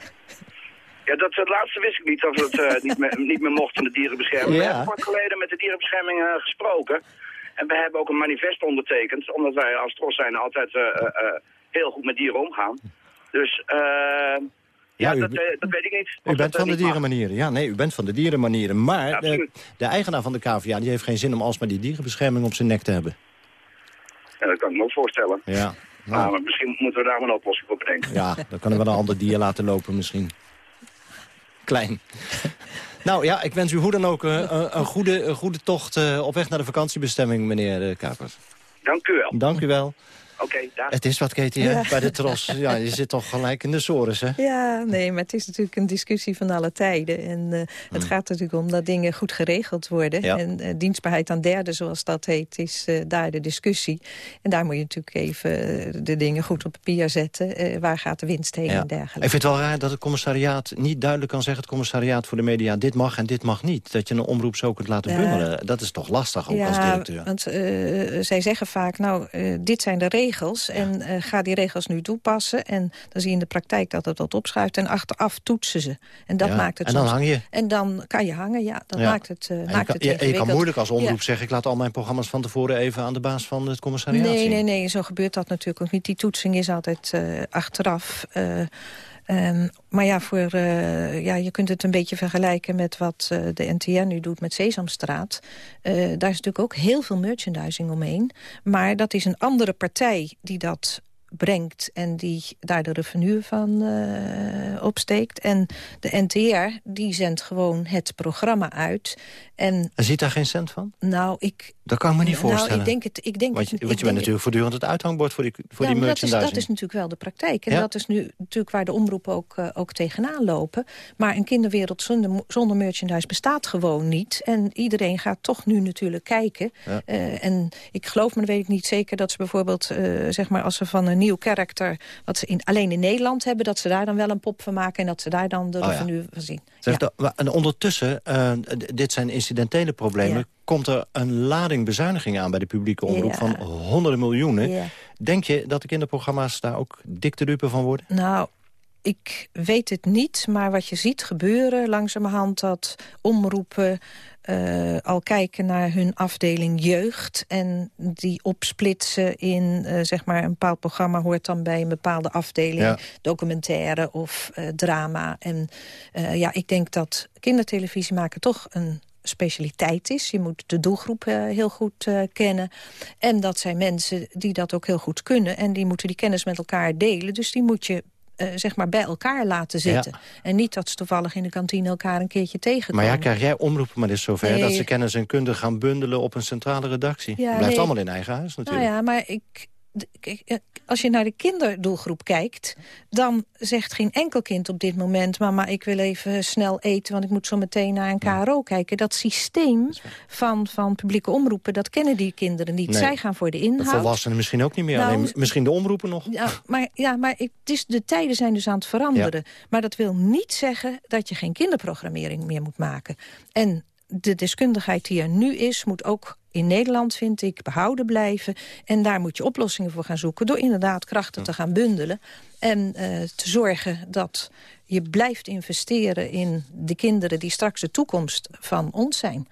Ja, dat het laatste wist ik niet, of het eh, niet, meer, niet meer mocht van de dierenbescherming. We hebben kort geleden met de dierenbescherming eh, gesproken. En we hebben ook een manifest ondertekend, omdat wij als tros zijn altijd eh, eh, eh, heel goed met dieren omgaan. Dus eh, ja, u- dat, eh, dat weet ik niet. U bent dat, van eh, de dierenmanieren. Ja, nee, u bent van de dierenmanieren. Maar de, de eigenaar van de cavia die heeft geen zin om alsmaar die dierenbescherming op zijn nek te hebben. Ja, dat kan ik me ook voorstellen. Ja. Nou, maar misschien moeten we daar maar een oplossing voor bedenken. Ja, dan kunnen we een ander dier laten lopen misschien. Klein. Nou ja, ik wens u hoe dan ook eh, een, een, goede, een goede tocht eh, op weg naar de vakantiebestemming, meneer eh, Kapers. Dank u wel. Dank u wel. Oké. Het is wat, Katie, hè, Ja. bij de tros. Ja, je zit toch gelijk in de sores, hè? Ja, nee, maar het is natuurlijk een discussie van alle tijden. En eh, het gaat natuurlijk om dat dingen goed geregeld worden. Hmm. Ja. En eh, dienstbaarheid aan derden, zoals dat heet, is eh, daar de discussie. En daar moet je natuurlijk even de dingen goed op papier zetten. Eh, waar gaat de winst heen Ja. en Ik dergelijke. vind het wel raar dat het commissariaat niet duidelijk kan zeggen... het commissariaat voor de media, dit mag en dit mag niet. Dat je een omroep zo kunt laten Ja. bungelen. Dat is toch lastig, ook als directeur. want zij zeggen vaak, nou, eh, dit zijn de regels regels en eh, ga die regels nu toepassen. En dan zie je in de praktijk dat het wat opschuift. En achteraf toetsen ze. En dat Ja, maakt het en dan soms- hang je. En dan kan je hangen, ja. Dat Ja. maakt het, eh, En je maakt kan, het je- en je kan moeilijk als omroep zeggen... ik laat al mijn programma's van tevoren even aan de baas van het commissariaat Nee, zien. nee, nee, zo gebeurt dat natuurlijk ook niet. Die toetsing is altijd eh, achteraf. Eh, ehm, maar ja, voor, eh, ja, je kunt het een beetje vergelijken met wat eh, de NTR nu doet met Sesamstraat. Eh, daar is natuurlijk ook heel veel merchandising omheen. Maar dat is een andere partij die dat brengt en die daar de revenue van opsteekt. En de NTR, die zendt gewoon het programma uit. En En ziet daar geen cent van? nou, ik... Dat kan ik me niet voorstellen. Nou, ik denk het... Ik denk Want je, het, want ik je bent natuurlijk voortdurend het uithangbord voor die, voor ja, die maar dat is, merchandising. dat is natuurlijk wel de praktijk. En Ja. dat is nu natuurlijk waar de omroepen ook, eh, ook tegenaan lopen. Maar een kinderwereld zonder, zonder merchandise bestaat gewoon niet. En iedereen gaat toch nu natuurlijk kijken. Ja. Eh, en ik geloof, maar dat weet ik niet zeker... dat ze bijvoorbeeld, eh, zeg maar, als ze van een nieuw karakter... wat ze in, alleen in Nederland hebben, dat ze daar dan wel een pop van maken... en dat ze daar dan de Oh ja. van zien. Zeg, dat- en ondertussen, dit zijn incidentele problemen... Komt er een lading bezuinigingen aan bij de publieke omroep... Ja. van honderden miljoenen. Ja. Denk je dat de kinderprogramma's daar ook dik te dupe van worden? Nou, ik weet het niet, maar wat je ziet gebeuren langzamerhand... dat omroepen eh, al kijken naar hun afdeling jeugd... en die opsplitsen in, eh, zeg maar, een bepaald programma... hoort dan bij een bepaalde afdeling, Ja. documentaire of eh, drama. En ja, ik denk dat kindertelevisie maken toch een specialiteit is. Je moet de doelgroep eh, heel goed eh, kennen. En dat zijn mensen die dat ook heel goed kunnen. En die moeten die kennis met elkaar delen. Dus die moet je eh, zeg maar bij elkaar laten zitten. En niet dat ze toevallig in de kantine elkaar een keertje tegenkomen. Maar ja, krijg jij omroepen maar eens zover... Nee. dat ze kennis en kunde gaan bundelen op een centrale redactie? Ja, Het blijft nee. allemaal in eigen huis natuurlijk. Nou ja, maar ik, als je naar de kinderdoelgroep kijkt... dan zegt geen enkel kind op dit moment... mama, ik wil even snel eten, want ik moet zo meteen naar een KRO kijken. Dat systeem van, van publieke omroepen, dat kennen die kinderen niet. Nee. Zij gaan voor de De inhoud. volwassenen misschien ook niet meer. Nou, alleen misschien de omroepen nog. Ja, maar, ja, maar het is, de tijden zijn dus aan het veranderen. Maar dat wil niet zeggen dat je geen kinderprogrammering meer moet maken. En de deskundigheid die er nu is, moet ook in Nederland, vind ik, behouden blijven. En daar moet je oplossingen voor gaan zoeken... door inderdaad krachten te gaan bundelen. En eh, te zorgen dat je blijft investeren in de kinderen... die straks de toekomst van ons zijn.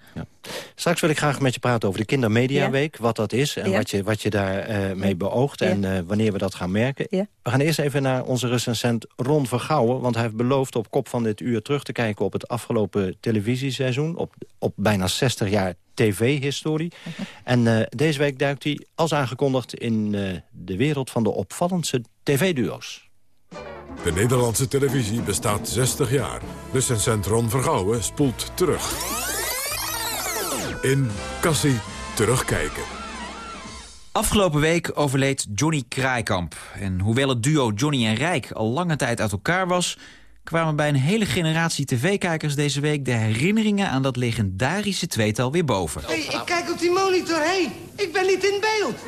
Straks wil ik graag met je praten over de Kindermediaweek. Wat dat is en Ja. wat je, wat je daarmee mee beoogt. Ja. En eh, wanneer we dat gaan merken. Ja. We gaan eerst even naar onze recensent Ron Vergouwen. Want hij heeft beloofd op kop van dit uur terug te kijken... op het afgelopen televisieseizoen. Op, op bijna 60 jaar tv-historie. Mhm. En eh, deze week duikt hij, als aangekondigd... in eh, de wereld van de opvallendste tv-duo's. De Nederlandse televisie bestaat 60 jaar. Recensent Ron Vergouwen spoelt terug. In Cassie Terugkijken. Afgelopen week overleed Johnny Kraaikamp. En hoewel het duo Johnny en Rijk al lange tijd uit elkaar was... kwamen bij een hele generatie tv-kijkers deze week... de herinneringen aan dat legendarische tweetal weer boven. Hey, ik kijk op die monitor heen. Ik ben niet in beeld.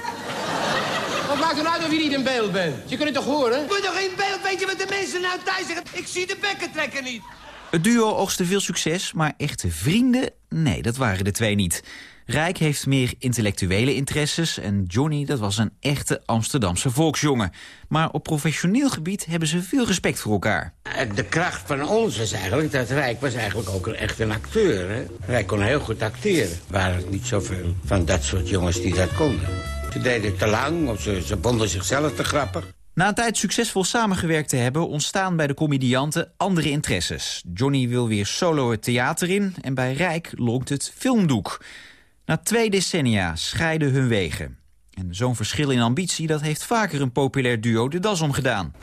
Wat maakt het uit of je niet in beeld bent? Je kunt het toch horen? Ik ben toch in beeld? Weet je wat de mensen nou thuis zeggen? Ik zie de bekken trekken niet. Het duo oogste veel succes, maar echte vrienden? Nee, dat waren de twee niet. Rijk heeft meer intellectuele interesses en Johnny dat was een echte Amsterdamse volksjongen. Maar op professioneel gebied hebben ze veel respect voor elkaar. De kracht van ons was eigenlijk dat Rijk was eigenlijk ook een, echt een acteur. Hè? Rijk kon heel goed acteren. Er waren niet zoveel van dat soort jongens die dat konden. Ze deden te lang of ze, ze vonden zichzelf te grappig. Na een tijd succesvol samengewerkt te hebben... ontstaan bij de comedianten andere interesses. Johnny wil weer solo het theater in... en bij Rijk lonkt het filmdoek. Na twee decennia scheiden hun wegen. En zo'n verschil in ambitie... dat heeft vaker een populair duo de das omgedaan.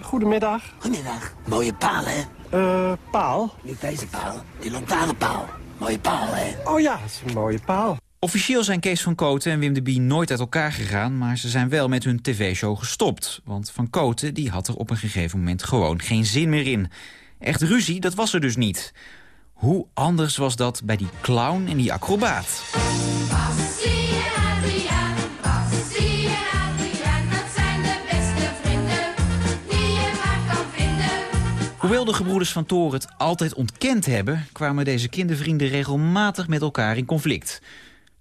Goedemiddag. Goedemiddag. Mooie paal, hè? Eh, paal? Niet deze paal, die lantaarnpaal. Mooie paal, hè? Oh ja, dat is een mooie paal. Officieel zijn Kees van Koten en Wim de Bie nooit uit elkaar gegaan... maar ze zijn wel met hun tv-show gestopt. Want Van Koten die had er op een gegeven moment gewoon geen zin meer in. Echt ruzie, dat was er dus niet. Hoe anders was dat bij die clown en die acrobaat? Hoewel de gebroeders van Toren het altijd ontkend hebben... kwamen deze kindervrienden regelmatig met elkaar in conflict.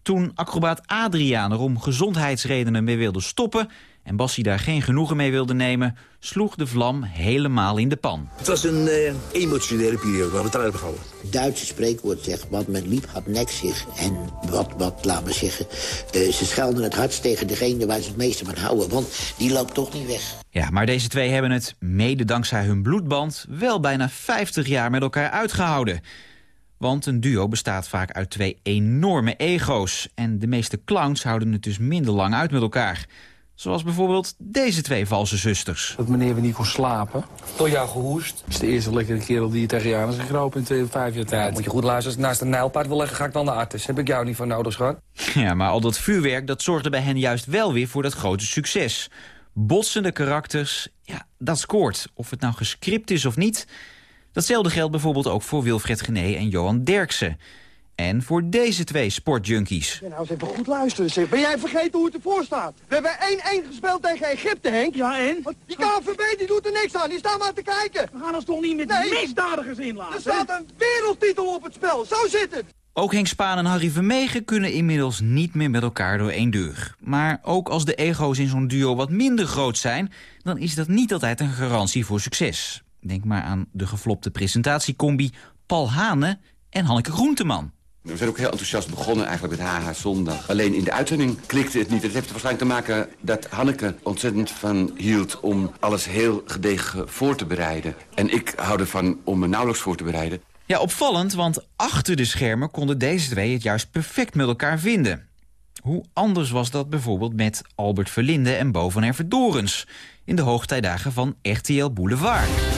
Toen acrobaat Adriaan er om gezondheidsredenen mee wilde stoppen... en Bassie daar geen genoegen mee wilde nemen... sloeg de vlam helemaal in de pan. Het was een uh, emotionele periode waar we het aan hebben gehouden. Duitse spreekwoord zegt, wat men liep had nek zich. En wat, wat laat me zeggen, uh, ze schelden het hardst tegen degene waar ze het meeste van houden. Want die loopt toch niet weg. Ja, maar deze twee hebben het, mede dankzij hun bloedband... wel bijna 50 jaar met elkaar uitgehouden... Want een duo bestaat vaak uit twee enorme ego's. En de meeste clowns houden het dus minder lang uit met elkaar. Zoals bijvoorbeeld deze twee valse zusters. Dat meneer we niet kon slapen. Door jou gehoest. Dat is de eerste lekkere kerel die je tegen je aan is gekropen in twee, vijf jaar tijd. Ja, moet je goed luisteren. Als ik naast een nijlpaard wil leggen, ga ik dan naar de arts. Heb ik jou niet van nodig, schat? Ja, maar al dat vuurwerk, dat zorgde bij hen juist wel weer voor dat grote succes. Botsende karakters, ja, dat scoort. Of het nou gescript is of niet... Datzelfde geldt bijvoorbeeld ook voor Wilfred Gené en Johan Derksen. En voor deze twee sportjunkies. Ja, nou eens even goed luisteren. Zeg. Ben jij vergeten hoe het ervoor staat? We hebben 1-1 gespeeld tegen Egypte, Henk. Ja, en? Die KNVB die doet er niks aan. Die staan maar te kijken. We gaan ons toch niet met nee. misdadigers inlaten? Er staat een wereldtitel op het spel. Zo zit het. Ook Henk Spaan en Harry Vermegen kunnen inmiddels niet meer met elkaar door één deur. Maar ook als de ego's in zo'n duo wat minder groot zijn... dan is dat niet altijd een garantie voor succes. Denk maar aan de geflopte presentatiecombi Paul Hane en Hanneke Groenteman. We zijn ook heel enthousiast begonnen eigenlijk met HH Zondag. Alleen in de uitzending klikte het niet. Het heeft waarschijnlijk te maken dat Hanneke ontzettend van hield... om alles heel gedegen voor te bereiden. En ik hou ervan om me nauwelijks voor te bereiden. Ja, opvallend, want achter de schermen konden deze twee het juist perfect met elkaar vinden. Hoe anders was dat bijvoorbeeld met Albert Verlinde en Bo van in de hoogtijdagen van RTL Boulevard.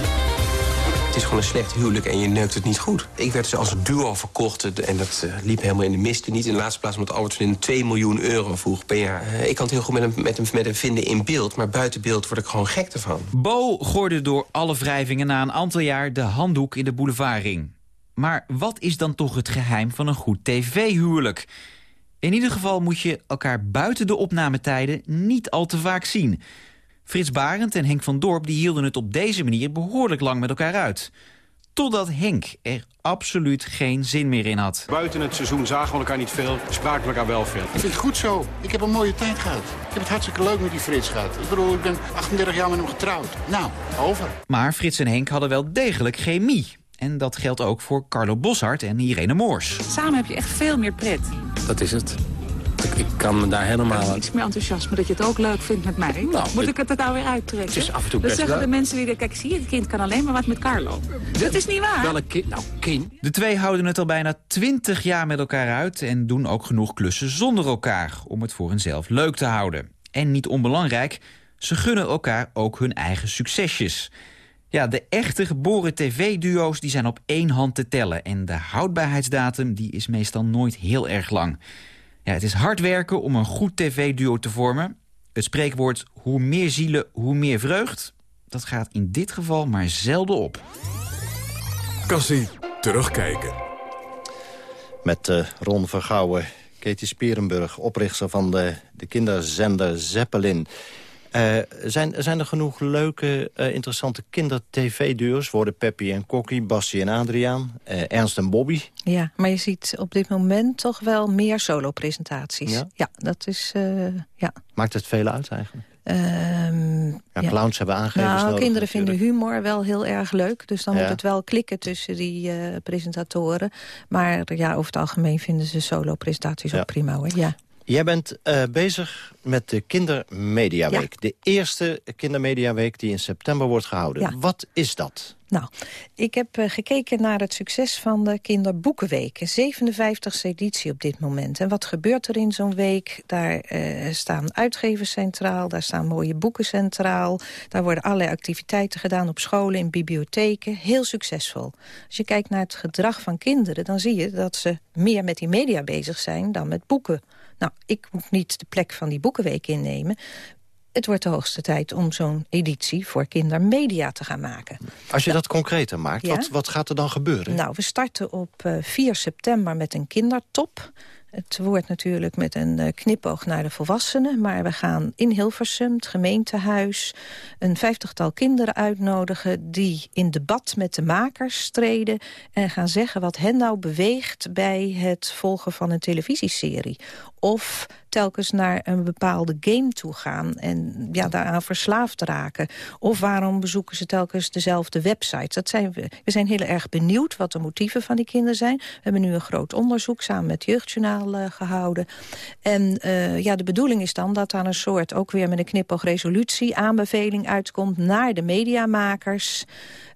Het is gewoon een slecht huwelijk en je neukt het niet goed. Ik werd dus als duo verkocht en dat uh, liep helemaal in de mist. Niet in de laatste plaats omdat Albert Verlinde 2 miljoen euro vroeg per jaar. Uh, ik kan het heel goed met hem, met, hem, met hem vinden in beeld, maar buiten beeld word ik gewoon gek ervan. Bo gooide door alle wrijvingen na een aantal jaar de handdoek in de boulevardring. Maar wat is dan toch het geheim van een goed tv-huwelijk? In ieder geval moet je elkaar buiten de opnametijden niet al te vaak zien. Frits Barend en Henk van Dorp die hielden het op deze manier behoorlijk lang met elkaar uit. Totdat Henk er absoluut geen zin meer in had. Buiten het seizoen zagen we elkaar niet veel, spraken we elkaar wel veel. Ik vind het goed zo. Ik heb een mooie tijd gehad. Ik heb het hartstikke leuk met die Frits gehad. Ik bedoel, ik ben 38 jaar met hem getrouwd. Nou, over. Maar Frits en Henk hadden wel degelijk chemie. En dat geldt ook voor Carlo Boshart en Irene Moors. Samen heb je echt veel meer pret. Dat is het. Ik, kan me daar helemaal... Iets meer enthousiasme, dat je het ook leuk vindt met mij. Nou, Moet ik het er nou weer uittrekken? Het is af en toe Dat best zeggen de mensen die denken, kijk, zie je, het kind kan alleen maar wat met Carlo. Dat is niet waar. Wel een kind, nou, kind. De twee houden het al bijna twintig jaar met elkaar uit... en doen ook genoeg klussen zonder elkaar, om het voor henzelf leuk te houden. En niet onbelangrijk, ze gunnen elkaar ook hun eigen succesjes... Ja, de echte geboren tv-duo's die zijn op één hand te tellen. En de houdbaarheidsdatum die is meestal nooit heel erg lang. Ja, het is hard werken om een goed tv-duo te vormen. Het spreekwoord hoe meer zielen, hoe meer vreugd... dat gaat in dit geval maar zelden op. Kassie terugkijken. Met uh, Ron Vergouwen, Katie Spierenburg, oprichter van de, de kinderzender Zeppelin... Uh, zijn, zijn er genoeg leuke, uh, interessante kinder-tv-duo's... worden Peppy en Kokkie, Bassie en Adriaan, uh, Ernst en Bobby? Ja, maar je ziet op dit moment toch wel meer solo-presentaties. Ja? ja? dat is... ja. Maakt het veel uit eigenlijk? Um, ja, clowns hebben aangegeven. Nou, nodig, kinderen natuurlijk. vinden humor wel heel erg leuk. Dus dan Ja. moet het wel klikken tussen die presentatoren. Maar ja, over het algemeen vinden ze solo-presentaties ook prima hoor. Ja. Jij bent eh, bezig met de Kindermediaweek. De eerste Kindermediaweek die in september wordt gehouden. Ja. Wat is dat? Nou, ik heb eh, gekeken naar het succes van de Kinderboekenweek. Een 57e editie op dit moment. En wat gebeurt er in zo'n week? Daar eh, staan uitgevers centraal, daar staan mooie boeken centraal. Daar worden allerlei activiteiten gedaan op scholen, in bibliotheken. Heel succesvol. Als je kijkt naar het gedrag van kinderen... dan zie je dat ze meer met die media bezig zijn dan met boeken. Nou, ik moet niet de plek van die Boekenweek innemen. Het wordt de hoogste tijd om zo'n editie voor kindermedia te gaan maken. Als je dat concreter maakt, Ja. wat, wat gaat er dan gebeuren? Nou, we starten op eh, 4 september met een kindertop. Het wordt natuurlijk met een eh, knipoog naar de volwassenen... maar we gaan in Hilversum, het gemeentehuis... een vijftigtal kinderen uitnodigen die in debat met de makers treden... en gaan zeggen wat hen nou beweegt bij het volgen van een televisieserie. Of telkens naar een bepaalde game toe gaan en ja, daaraan verslaafd raken. Of waarom bezoeken ze telkens dezelfde websites. Dat zijn we, we zijn heel erg benieuwd wat de motieven van die kinderen zijn. We hebben nu een groot onderzoek samen met Jeugdjournaal uh, gehouden. En uh, ja, de bedoeling is dan dat daar een soort, ook weer met een knipoog resolutie... aanbeveling uitkomt naar de mediamakers...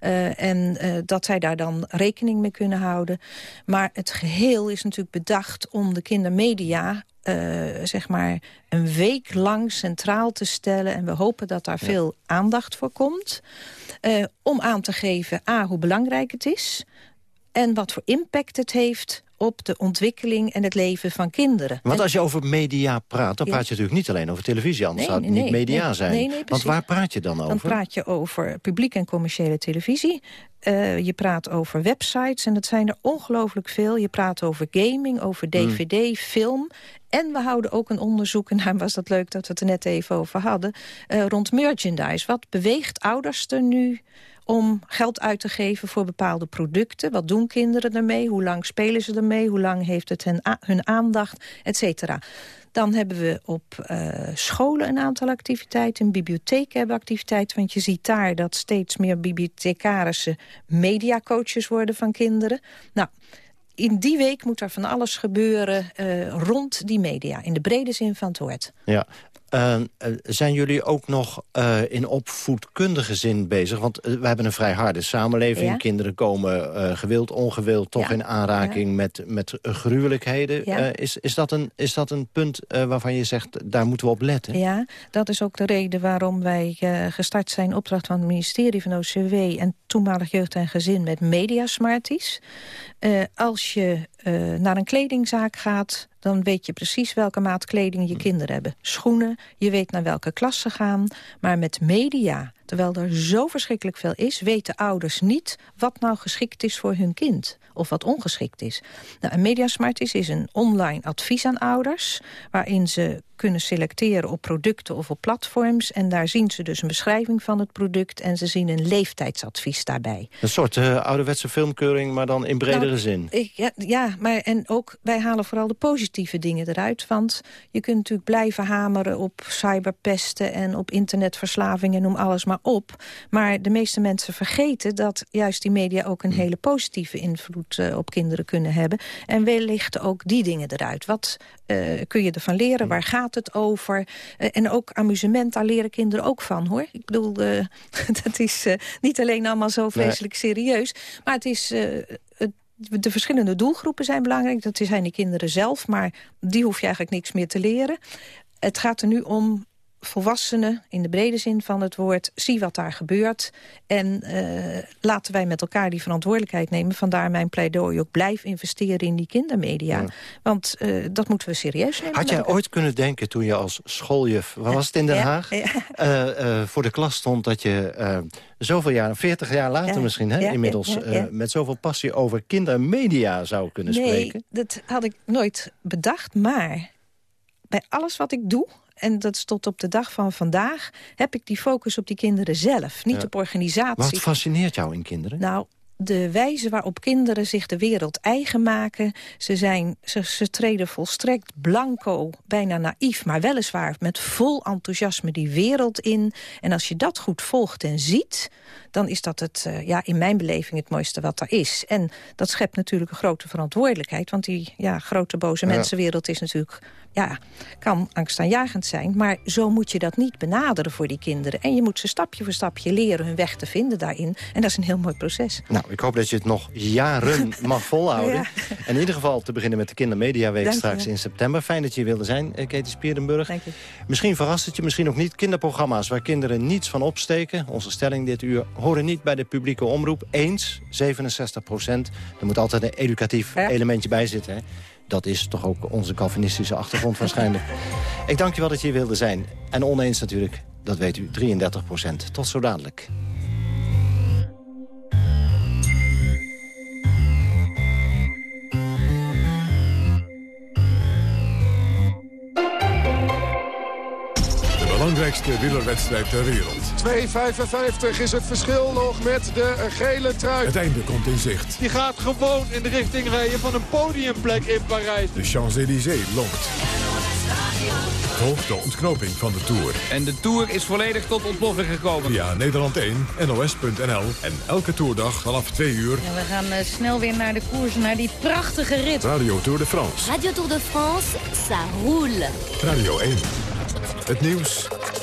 Uh, en dat zij daar dan rekening mee kunnen houden. Maar het geheel is natuurlijk bedacht om de kindermedia uh, zeg maar een week lang centraal te stellen. En we hopen dat daar ja. veel aandacht voor komt. Uh, om aan te geven, a, hoe belangrijk het is... en wat voor impact het heeft op de ontwikkeling en het leven van kinderen. Want als je over media praat, dan praat je natuurlijk niet alleen over televisie. Anders nee, zou het nee, niet media nee, zijn. Want waar praat je dan over? Dan praat je over publiek en commerciële televisie. Uh, je praat over websites en dat zijn er ongelooflijk veel. Je praat over gaming, over dvd, mm. film... En we houden ook een onderzoek, en (laughs) daarom was dat leuk dat we het er net even over hadden... Uh, rond merchandise. Wat beweegt ouders er nu om geld uit te geven voor bepaalde producten. Wat doen kinderen ermee? Hoe lang spelen ze ermee? Hoe lang heeft het hun, aandacht? Et cetera. Dan hebben we op uh, scholen een aantal activiteiten. In bibliotheken hebben activiteiten. Want je ziet daar dat steeds meer bibliothecarissen mediacoaches worden van kinderen. Nou, in die week moet er van alles gebeuren uh, rond die media. In de brede zin van het woord. Ja, Uh, zijn jullie ook nog uh, in opvoedkundige zin bezig? Want uh, we hebben een vrij harde samenleving. Ja? Kinderen komen gewild, ongewild toch ja. in aanraking ja. met, met gruwelijkheden. is, is, dat een, is dat een punt waarvan je zegt, daar moeten we op letten? Ja, dat is ook de reden waarom wij gestart zijn... opdracht van het ministerie van OCW en toenmalig jeugd en gezin... met Media Smarties. als je naar een kledingzaak gaat dan weet je precies welke maat kleding je kinderen hebben. Schoenen, je weet naar welke klas ze gaan. Maar met media, terwijl er zo verschrikkelijk veel is... weten ouders niet wat nou geschikt is voor hun kind of wat ongeschikt is. Nou, Mediasmart is, is een online advies aan ouders... waarin ze kunnen selecteren op producten of op platforms. En daar zien ze dus een beschrijving van het product... en ze zien een leeftijdsadvies daarbij. Een soort uh, ouderwetse filmkeuring, maar dan in bredere nou, zin. Ik, ja, ja, maar en ook wij halen vooral de positieve dingen eruit. Want je kunt natuurlijk blijven hameren op cyberpesten... en op internetverslaving en noem alles maar op. Maar de meeste mensen vergeten dat juist die media... ook een hmm. hele positieve invloed uh, op kinderen kunnen hebben. En wellicht ook die dingen eruit. Wat uh, kun je ervan leren? Hmm. Waar gaat het over? Uh, en ook amusement, daar leren kinderen ook van, hoor. Ik bedoel, uh, (laughs) dat is uh, niet alleen allemaal zo vreselijk nee. serieus. Maar het is... De verschillende doelgroepen zijn belangrijk. Dat zijn die kinderen zelf, maar die hoef je eigenlijk niks meer te leren. Het gaat er nu om volwassenen, in de brede zin van het woord, zie wat daar gebeurt. En uh, laten wij met elkaar die verantwoordelijkheid nemen. Vandaar mijn pleidooi ook blijf investeren in die kindermedia. Ja. Want uh, dat moeten we serieus nemen. Had jij ooit kunnen denken toen je als schooljuf, waar was het in Den Haag? Ja, ja. Uh, voor de klas stond dat je zoveel jaar, 40 jaar later misschien hè, inmiddels... met zoveel passie over kindermedia zou kunnen nee, spreken? Nee, dat had ik nooit bedacht, maar bij alles wat ik doe en dat is tot op de dag van vandaag... heb ik die focus op die kinderen zelf, niet ja. op organisatie. Wat fascineert jou in kinderen? Nou, de wijze waarop kinderen zich de wereld eigen maken. Ze, zijn, ze, ze treden volstrekt blanco, bijna naïef... maar weliswaar met vol enthousiasme die wereld in. En als je dat goed volgt en ziet... dan is dat het, uh, ja, in mijn beleving het mooiste wat er is. En dat schept natuurlijk een grote verantwoordelijkheid... want die ja, grote boze ja. mensenwereld is natuurlijk ja, kan angstaanjagend zijn. Maar zo moet je dat niet benaderen voor die kinderen. En je moet ze stapje voor stapje leren hun weg te vinden daarin. En dat is een heel mooi proces. Nou, ik hoop dat je het nog jaren (laughs) mag volhouden. Ja. En in ieder geval te beginnen met de Kindermediaweek straks in september. Fijn dat je hier wilde zijn, eh, Katie Spierenburg. Dank je. Misschien verrast het je, misschien ook niet. Kinderprogramma's waar kinderen niets van opsteken. Onze stelling dit uur horen niet bij de publieke omroep. Eens, 67 procent. Er moet altijd een educatief ja. elementje bij zitten, hè? Dat is toch ook onze Calvinistische achtergrond waarschijnlijk. Ik dank je wel dat je hier wilde zijn. En oneens natuurlijk, dat weet u, 33 procent. Tot zo dadelijk. Belangrijkste wielerwedstrijd ter wereld. 2,55 is het verschil nog met de gele trui. Het einde komt in zicht. Die gaat gewoon in de richting rijden van een podiumplek in Parijs. De Champs-Élysées lonkt. Volg de ontknoping van de Tour. En de Tour is volledig tot ontploffing gekomen. Via Nederland 1, NOS.nl en elke toerdag vanaf 2 uur. En we gaan uh, snel weer naar de koers, naar die prachtige rit. Radio Tour de France. Radio Tour de France, ça roule. Radio 1. Het nieuws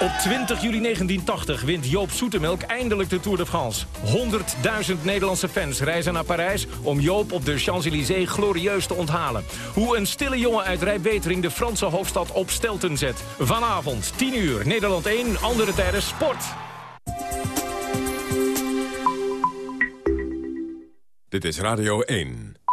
Op 20 juli 1980 wint Joop Zoetemelk eindelijk de Tour de France. 100.000 Nederlandse fans reizen naar Parijs om Joop op de Champs-Élysées glorieus te onthalen. Hoe een stille jongen uit Rijbetering de Franse hoofdstad op stelten zet. Vanavond, 10 uur, Nederland 1, andere tijden, sport. Dit is Radio 1.